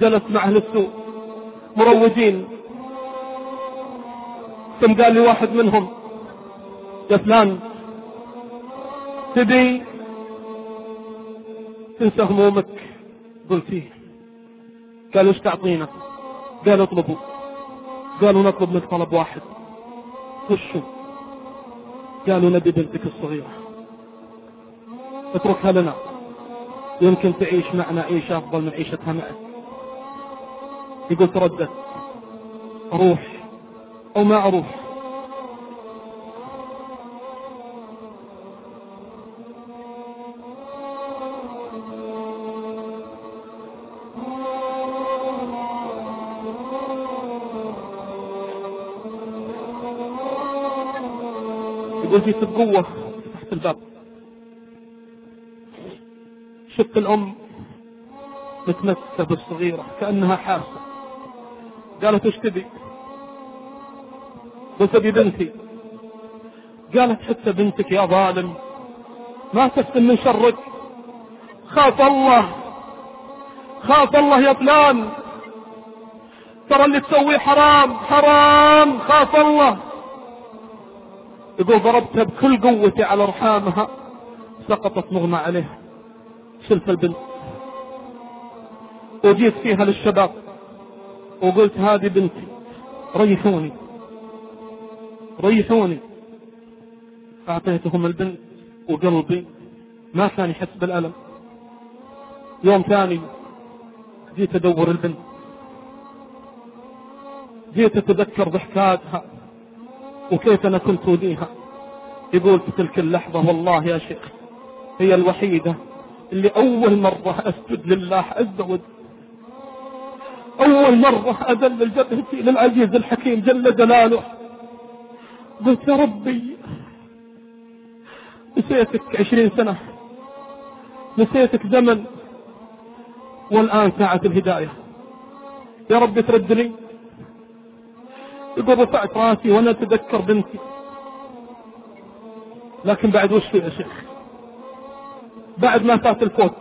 جلس مع أهل السوق مروجين. ثم قال لي واحد منهم يا فلان تبي تنسى همومك؟ قلت فيه قال إيش تعطينا؟ قال اطلبوا. قالوا نطلب منك طلب واحد. وشو قالوا نبي بنتك الصغيرة اتركها لنا. يمكن تعيش معنا عيشة أفضل من عيشتها معك. يقول تردد. أروح أو ما أروح. يقول جيت بقوة تحت الباب. شفت الأم متمسكة بالصغيرة كأنها حاسة قالت وش تبي؟ قلت أبي بنتي. قالت حتى بنتك يا ظالم ما تفتن من شرك. خاف الله خاف الله يا فلان. ترى اللي تسويه حرام حرام. خاف الله. يقول ضربتها بكل قوتي على رحامها سقطت مغمى عليها شلت البنت. وجيت فيها للشباب. وقلت هذه بنتي ريحوني. ريحوني. أعطيتهم البنت وقلبي. ما كان يحس بالألم. يوم ثاني جيت أدور البنت. جيت أتذكر ضحكاتها. وكيف أنا كنت أوديها يقول في تلك اللحظة والله يا شيخ هي الوحيدة اللي أول مرة أسجد لله عز وجل. أول مرة أذلل جبهتي للعزيز الحكيم جل جلاله. قلت يا ربي نسيتك عشرين سنة نسيتك زمن والآن ساعة الهداية. يا رب تردني يقول رفعت راسي وأنا أتذكر بنتي. لكن بعد وش في يا شيخ؟ بعد ما فات الفوت.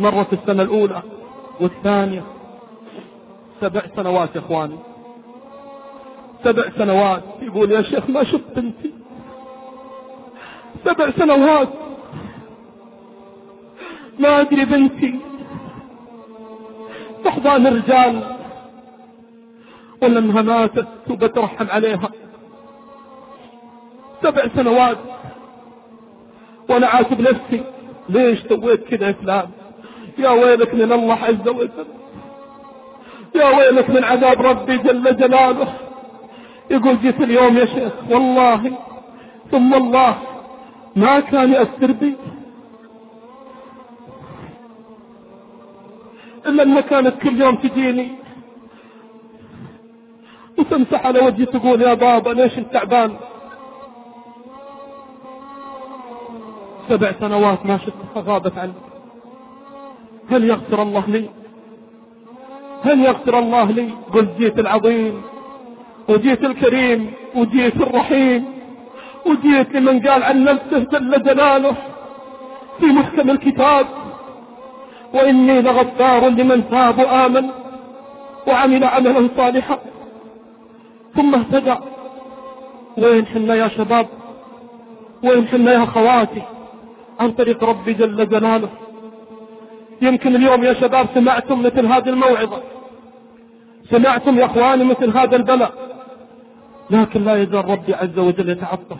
مرت السنة الأولى والثانية. سبع سنوات يا إخواني. سبع سنوات. يقول يا شيخ ما شفت بنتي. سبع سنوات. ما أدري بنتي. تحضان الرجال. ولا أنها ماتت وبترحم عليها. سبع سنوات. وأنا عاتب نفسي. ليش سويت كذا يا فلان يا ويلك من الله عز وجل. يا ويلك من عذاب ربي جل جلاله. يقول جيت اليوم يا شيخ والله ثم الله ما كان يأثر بي. إلا أنها كانت كل يوم تجيني. وتمسح على وجهي تقول يا بابا ليش أنت تعبان؟ سبع سنوات ما شفتها غابت عني هل يغفر الله لي؟ هل يغفر الله لي؟ قلت جيت العظيم وجيت الكريم وجيت الرحيم وجيت لمن قال عن نفسه جل جلاله في محكم الكتاب. وإني لغفار لمن تاب وآمن وعمل عملا صالحا. ثم اهتدى. وين حنا يا شباب وين حنا يا خواتي عن طريق ربي جل جلاله. يمكن اليوم يا شباب سمعتم مثل هذه الموعظة. سمعتم يا إخواني مثل هذا البلاء. لكن لا يزال ربي عز وجل يتعطف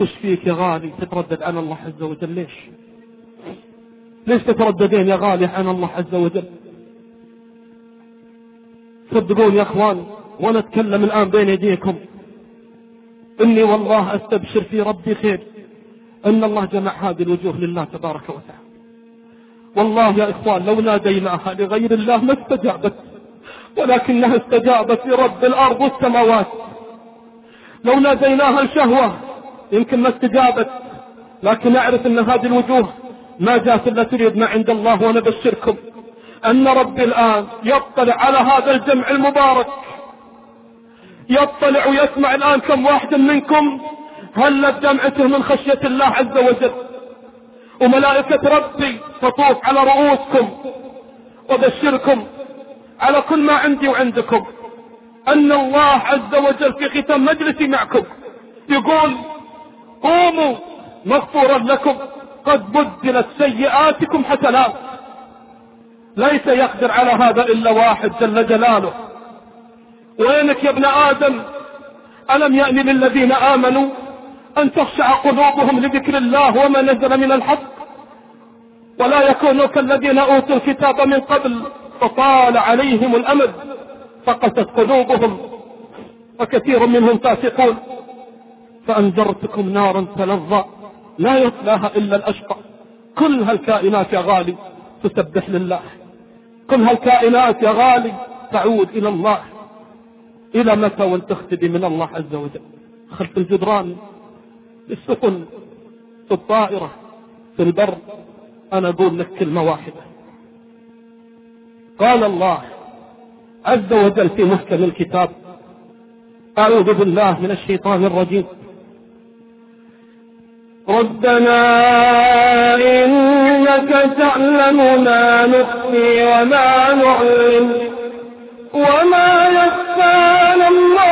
وش فيك يا غالي؟ تتردد عن الله عز وجل؟ ليش؟ ليش تترددين يا غالي عن الله عز وجل؟ صدقوني يا اخوان وأنا اتكلم الآن بين يديكم إني والله أستبشر في ربي خير إن الله جمع هذه الوجوه لله تبارك وتعالى. والله يا إخوان لو ناديناها لغير الله ما استجابت ولكنها استجابت لرب الأرض والسماوات. لو ناديناها الشهوة يمكن ما استجابت لكن أعرف إن هذه الوجوه ما جاءت إلا تريد ما عند الله وأنا بشركم أن ربي الآن يطلع على هذا الجمع المبارك. يطلع ويسمع الآن كم واحد منكم هلت دمعته من خشية الله عز وجل. وملائكة ربي تطوف على رؤوسكم وبشركم على كل ما عندي وعندكم. أن الله عز وجل في ختام مجلسي معكم يقول قوموا مغفورا لكم قد بدلت سيئاتكم حسنات. ليس يقدر على هذا إلا واحد جل جلاله. وينك يا ابن آدم؟ ألم يأن للذين آمنوا أن تخشع قلوبهم لذكر الله وما نزل من الحق؟ ولا يكونوا كالذين أوتوا الكتاب من قبل فطال عليهم الأمد فقست قلوبهم وكثير منهم فاسقون. فأنذرتكم نارا تلظى لا يصلاها إلا الأشقى. كل هالكائنات يا غالي تسبح لله. كل هالكائنات يا غالي تعود إلى الله إلى متى وانتختبي من الله عز وجل؟ خلف الجدران في السفن في الطائرة في البر أنا أقول لك كلمة واحدة. قال الله عز وجل في محكم الكتاب أعوذ بالله من الشيطان الرجيم. ربنا إنك تعلم ما نخفي وما نعلم وما يخفى على الله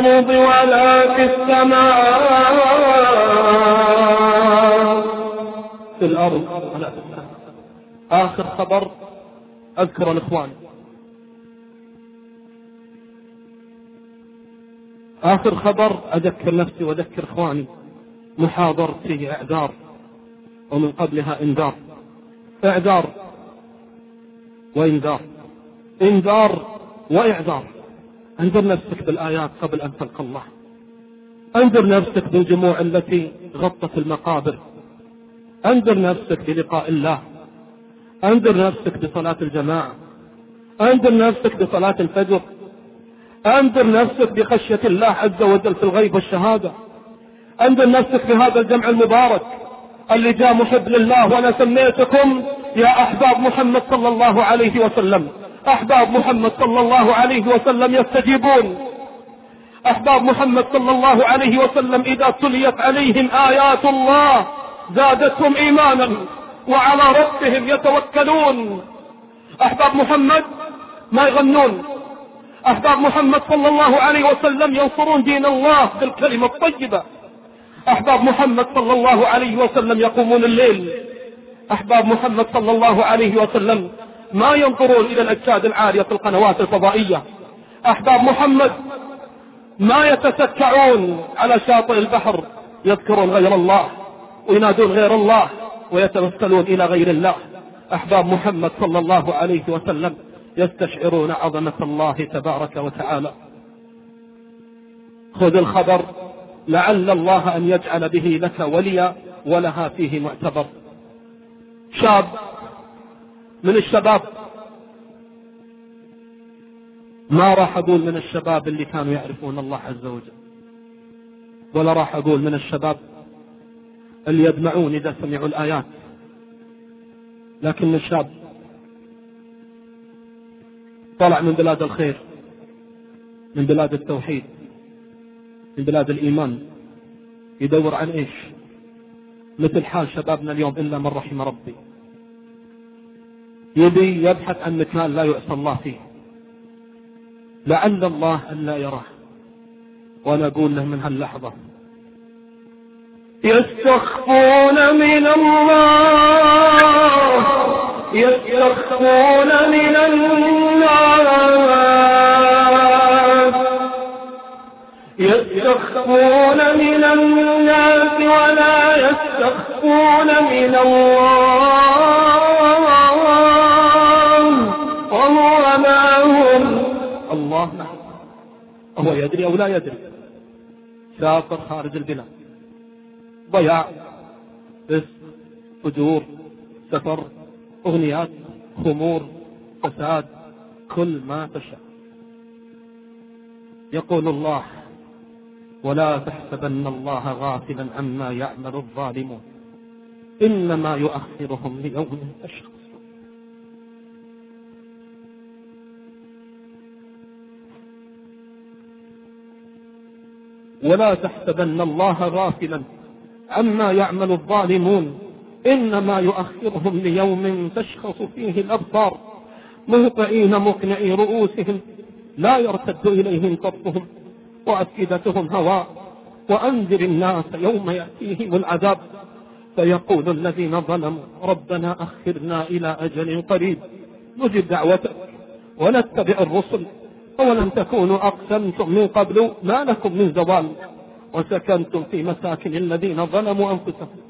الأرض ولا في السماء. في الأرض. ولا في السماء آخر خبر أذكر الإخوان. آخر خبر أذكر نفسي وأذكر إخواني. محاضرتي إعذار ومن قبلها إنذار. إعذار وإنذار. إنذار وإعذار. انذر نفسك بالآيات قبل أن تلقى الله. أنذر نفسك بالجموع التي غطت المقابر. انذر نفسك بلقاء الله. انذر نفسك بصلاة الجماعة. انذر نفسك بصلاة الفجر. انذر نفسك بخشية الله عز وجل في الغيب والشهادة. انذر نفسك بهذا الجمع المبارك. اللي جاء محب لله وأنا سميتكم يا أحباب محمد صلى الله عليه وسلم. أحباب محمد صلى الله عليه وسلم يستجيبون. أحباب محمد صلى الله عليه وسلم إذا تليت عليهم آيات الله زادتهم إيمانا وعلى ربهم يتوكلون. أحباب محمد ما يغنون. أحباب محمد صلى الله عليه وسلم ينصرون دين الله بالكلمة الطيبة. أحباب محمد صلى الله عليه وسلم يقومون الليل. أحباب محمد صلى الله عليه وسلم ما ينظرون إلى الأجساد العالية في القنوات الفضائية. أحباب محمد ما يتسكعون على شاطئ البحر يذكرون غير الله وينادون غير الله ويتوسلون إلى غير الله. أحباب محمد صلى الله عليه وسلم يستشعرون عظمة الله تبارك وتعالى. خذ الخبر لعل الله أن يجعل به لك وليا ولها فيه معتبر. شاب من الشباب. ما راح أقول من الشباب اللي كانوا يعرفون الله عز وجل. ولا راح أقول من الشباب اللي يدمعون إذا سمعوا الآيات. لكن الشاب طلع من بلاد الخير من بلاد التوحيد من بلاد الإيمان يدور عن إيش؟ مثل حال شبابنا اليوم إلا من رحم ربي. يبي يبحث عن مكان لا يعصى الله فيه. لعل الله أن لا يراه. وأنا أقول له من هاللحظة. يستخفون من الله. يستخفون من الناس. يستخفون من الناس ولا يستخفون من الله. الله معهم هو يدري أو لا يدري. سافر خارج البلاد. ضياع. بس فجور سفر أغنيات خمور فساد كل ما تشاء. يقول الله ولا تحسبن الله غافلا عما يعمل الظالمون. إنما يؤخرهم ليوم تشخص ولا تحسبن الله غافلا عما يعمل الظالمون. إنما يؤخرهم ليوم تشخص فيه الأبصار مهطعين مقنعي رؤوسهم لا يرتد إليهم طرفهم وأفئدتهم هواء وأنذر الناس يوم يأتيهم العذاب. فيقول الذين ظلموا ربنا أخرنا إلى أجل قريب نجب دعوتك ونتبع الرسل. أولم تكونوا أقسمتم من قبل ما لكم من زوال وسكنتم في مساكن الذين ظلموا أنفسهم.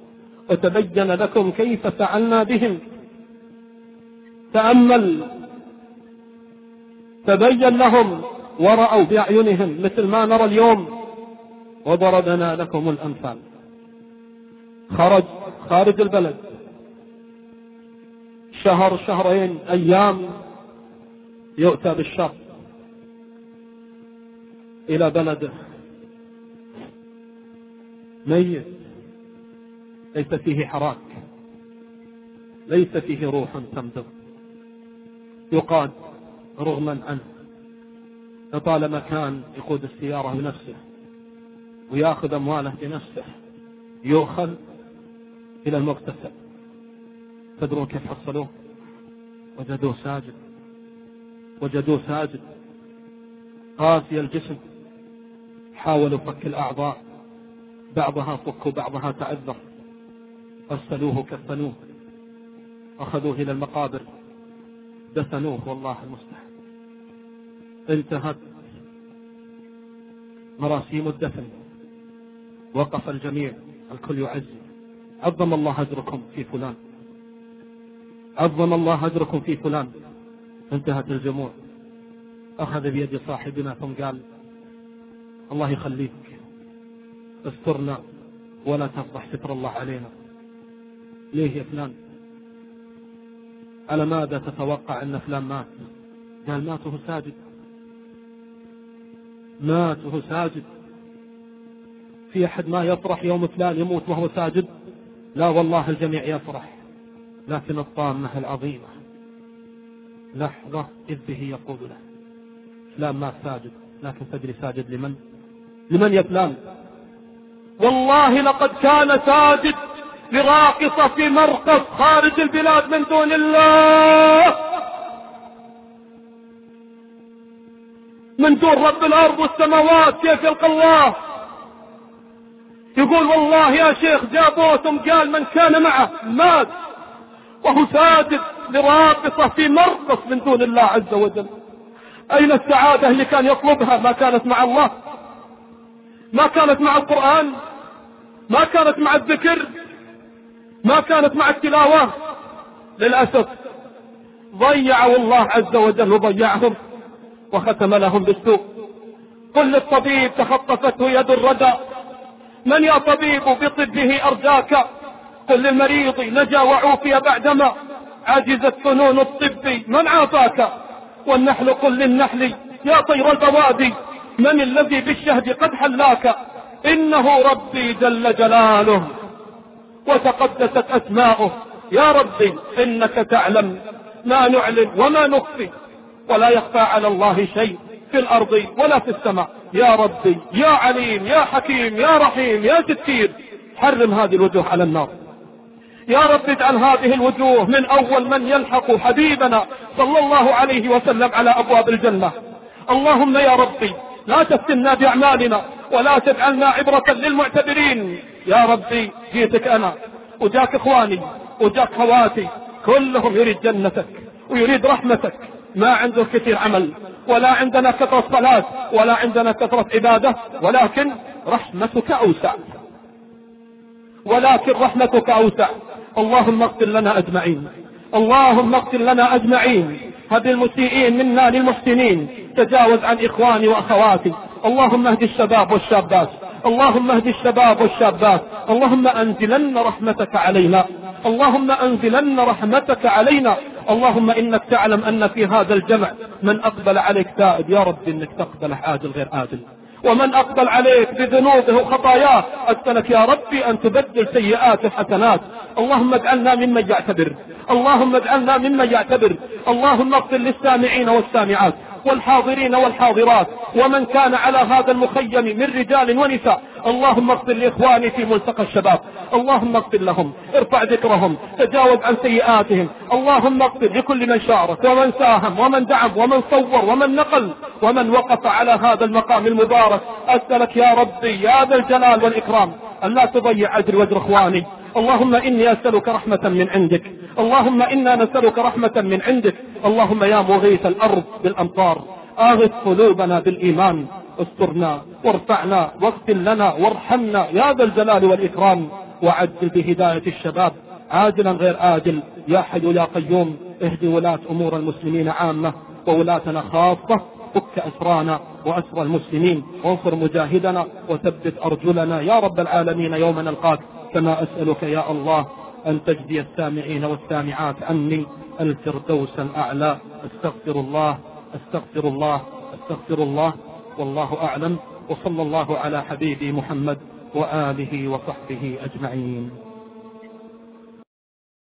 وتبين لكم كيف فعلنا بهم. تأمل. تبين لهم ورأوا بأعينهم مثل ما نرى اليوم. وضربنا لكم الأمثال. خرج خارج البلد. شهر شهرين أيام يؤتى بالشر. إلى بلده ميت. ليس فيه حراك. ليس فيه روح تمضغ يقاد رغما عنه لطالما كان يقود السيارة بنفسه ويأخذ أمواله بنفسه يؤخذ إلى المغتسل. تدرون كيف حصلوه. وجدوه ساجد. وجدوه ساجد. قاسي الجسم. حاولوا فك الأعضاء بعضها فك وبعضها تعذر غسلوه كفنوه أخذوه إلى المقابر. دفنوه والله المستعان. انتهت مراسيم الدفن. وقف الجميع الكل يعزي. عظم الله أجركم في فلان. عظم الله أجركم في فلان. انتهت الجموع. أخذ بيد صاحبنا ثم قال الله يخليك. استرنا ولا تفضح ستر الله علينا. ليه يا فلان؟ على ماذا تتوقع أن فلان مات؟ قال مات وهو ساجد. مات وهو ساجد. في أحد ما يفرح يوم فلان يموت وهو ساجد؟ لا والله الجميع يفرح لكن الطامة العظيمة. لحظة إذ به يقول له. فلان مات ساجد لكن تدري ساجد لمن؟ لمن يا فلان والله لقد كان ساجد لراقصة في مرقص خارج البلاد من دون الله. من دون رب الأرض والسماوات كيف يلقى الله؟ يقول والله يا شيخ جابوه ثم قال من كان معه مات وهو ساجد لراقصة في مرقص من دون الله عز وجل. أين السعادة اللي كان يطلبها ما كانت مع الله؟ ما كانت مع القرآن ما كانت مع الذكر ما كانت مع التلاوة. للأسف ضيعوا الله عز وجل وضيعهم وختم لهم بالسوء. قل للطبيب تخطفته يد الردى. من يا طبيب بطبه أرجاك؟ قل للمريض نجا وعوفي بعدما عجزت فنون الطب من عافاك؟ والنحل قل للنحل يا طير البوادي. من الذي بالشهد قد حلاك؟ إنه ربي جل جلاله وتقدست أسماؤه. يا ربي إنك تعلم ما نعلن وما نخفي ولا يخفى على الله شيء في الأرض ولا في السماء. يا ربي يا عليم يا حكيم يا رحيم يا ستير حرم هذه الوجوه على النار. يا رب اجعل هذه الوجوه من أول من يلحق حبيبنا صلى الله عليه وسلم على أبواب الجنة. اللهم يا ربي لا تفتنا بأعمالنا ولا تجعلنا عبرة للمعتبرين. يا ربي جيتك أنا وجاك إخواني وجاك خواتي كلهم يريد جنتك ويريد رحمتك. ما عنده كثير عمل ولا عندنا كثرة صلاة ولا عندنا كثرة عبادة ولكن رحمتك أوسع. ولكن رحمتك أوسع. اللهم اغفر لنا أجمعين. اللهم اغفر لنا أجمعين. هب المسيئين منا للمحسنين. تجاوز عن إخواني وأخواتي. اللهم اهد الشباب والشابات. اللهم اهد الشباب والشابات. اللهم أنزلن رحمتك علينا. اللهم أنزلن رحمتك علينا. اللهم إنك تعلم أن في هذا الجمع من أقبل عليك تائب. يا رب إنك تقبل عادل غير عادل. ومن أقبل عليك بذنوبه وخطاياه أسألك يا ربي أن تبدل سيئات حسنات اللهم اجعلنا ممن يعتبر. اللهم اجعلنا ممن يعتبر. اللهم اغفر للسامعين والسامعات. والحاضرين والحاضرات ومن كان على هذا المخيم من رجال ونساء. اللهم اغفر لإخواني في ملتقى الشباب. اللهم اغفر لهم. ارفع ذكرهم. تجاوز عن سيئاتهم. اللهم اغفر لكل من شارك ومن ساهم ومن دعم ومن صور ومن نقل ومن وقف على هذا المقام المبارك. أسألك يا ربي يا ذا الجلال والإكرام أن لا تضيع أجر وجر إخواني. اللهم إني أسألك رحمة من عندك. اللهم إنا نسألك رحمة من عندك. اللهم يا مغيث الأرض بالأمطار. آغث قلوبنا بالإيمان. استرنا وارفعنا واغفر لنا وارحمنا يا ذا الجلال والإكرام. وعجل بهداية الشباب. عاجلا غير آجل. يا حي يا قيوم. اهدي ولاة أمور المسلمين عامة. وولاتنا خاصة. فك أسرانا وأسر المسلمين. وانصر مجاهدنا. وثبت أرجلنا. يا رب العالمين يوم نلقاك. كما أسألك يا الله أن تجزي السامعين والسامعات عني الفردوس الأعلى. أستغفر الله أستغفر الله أستغفر الله. والله أعلم. وصلى الله على حبيبي محمد وآله وصحبه أجمعين.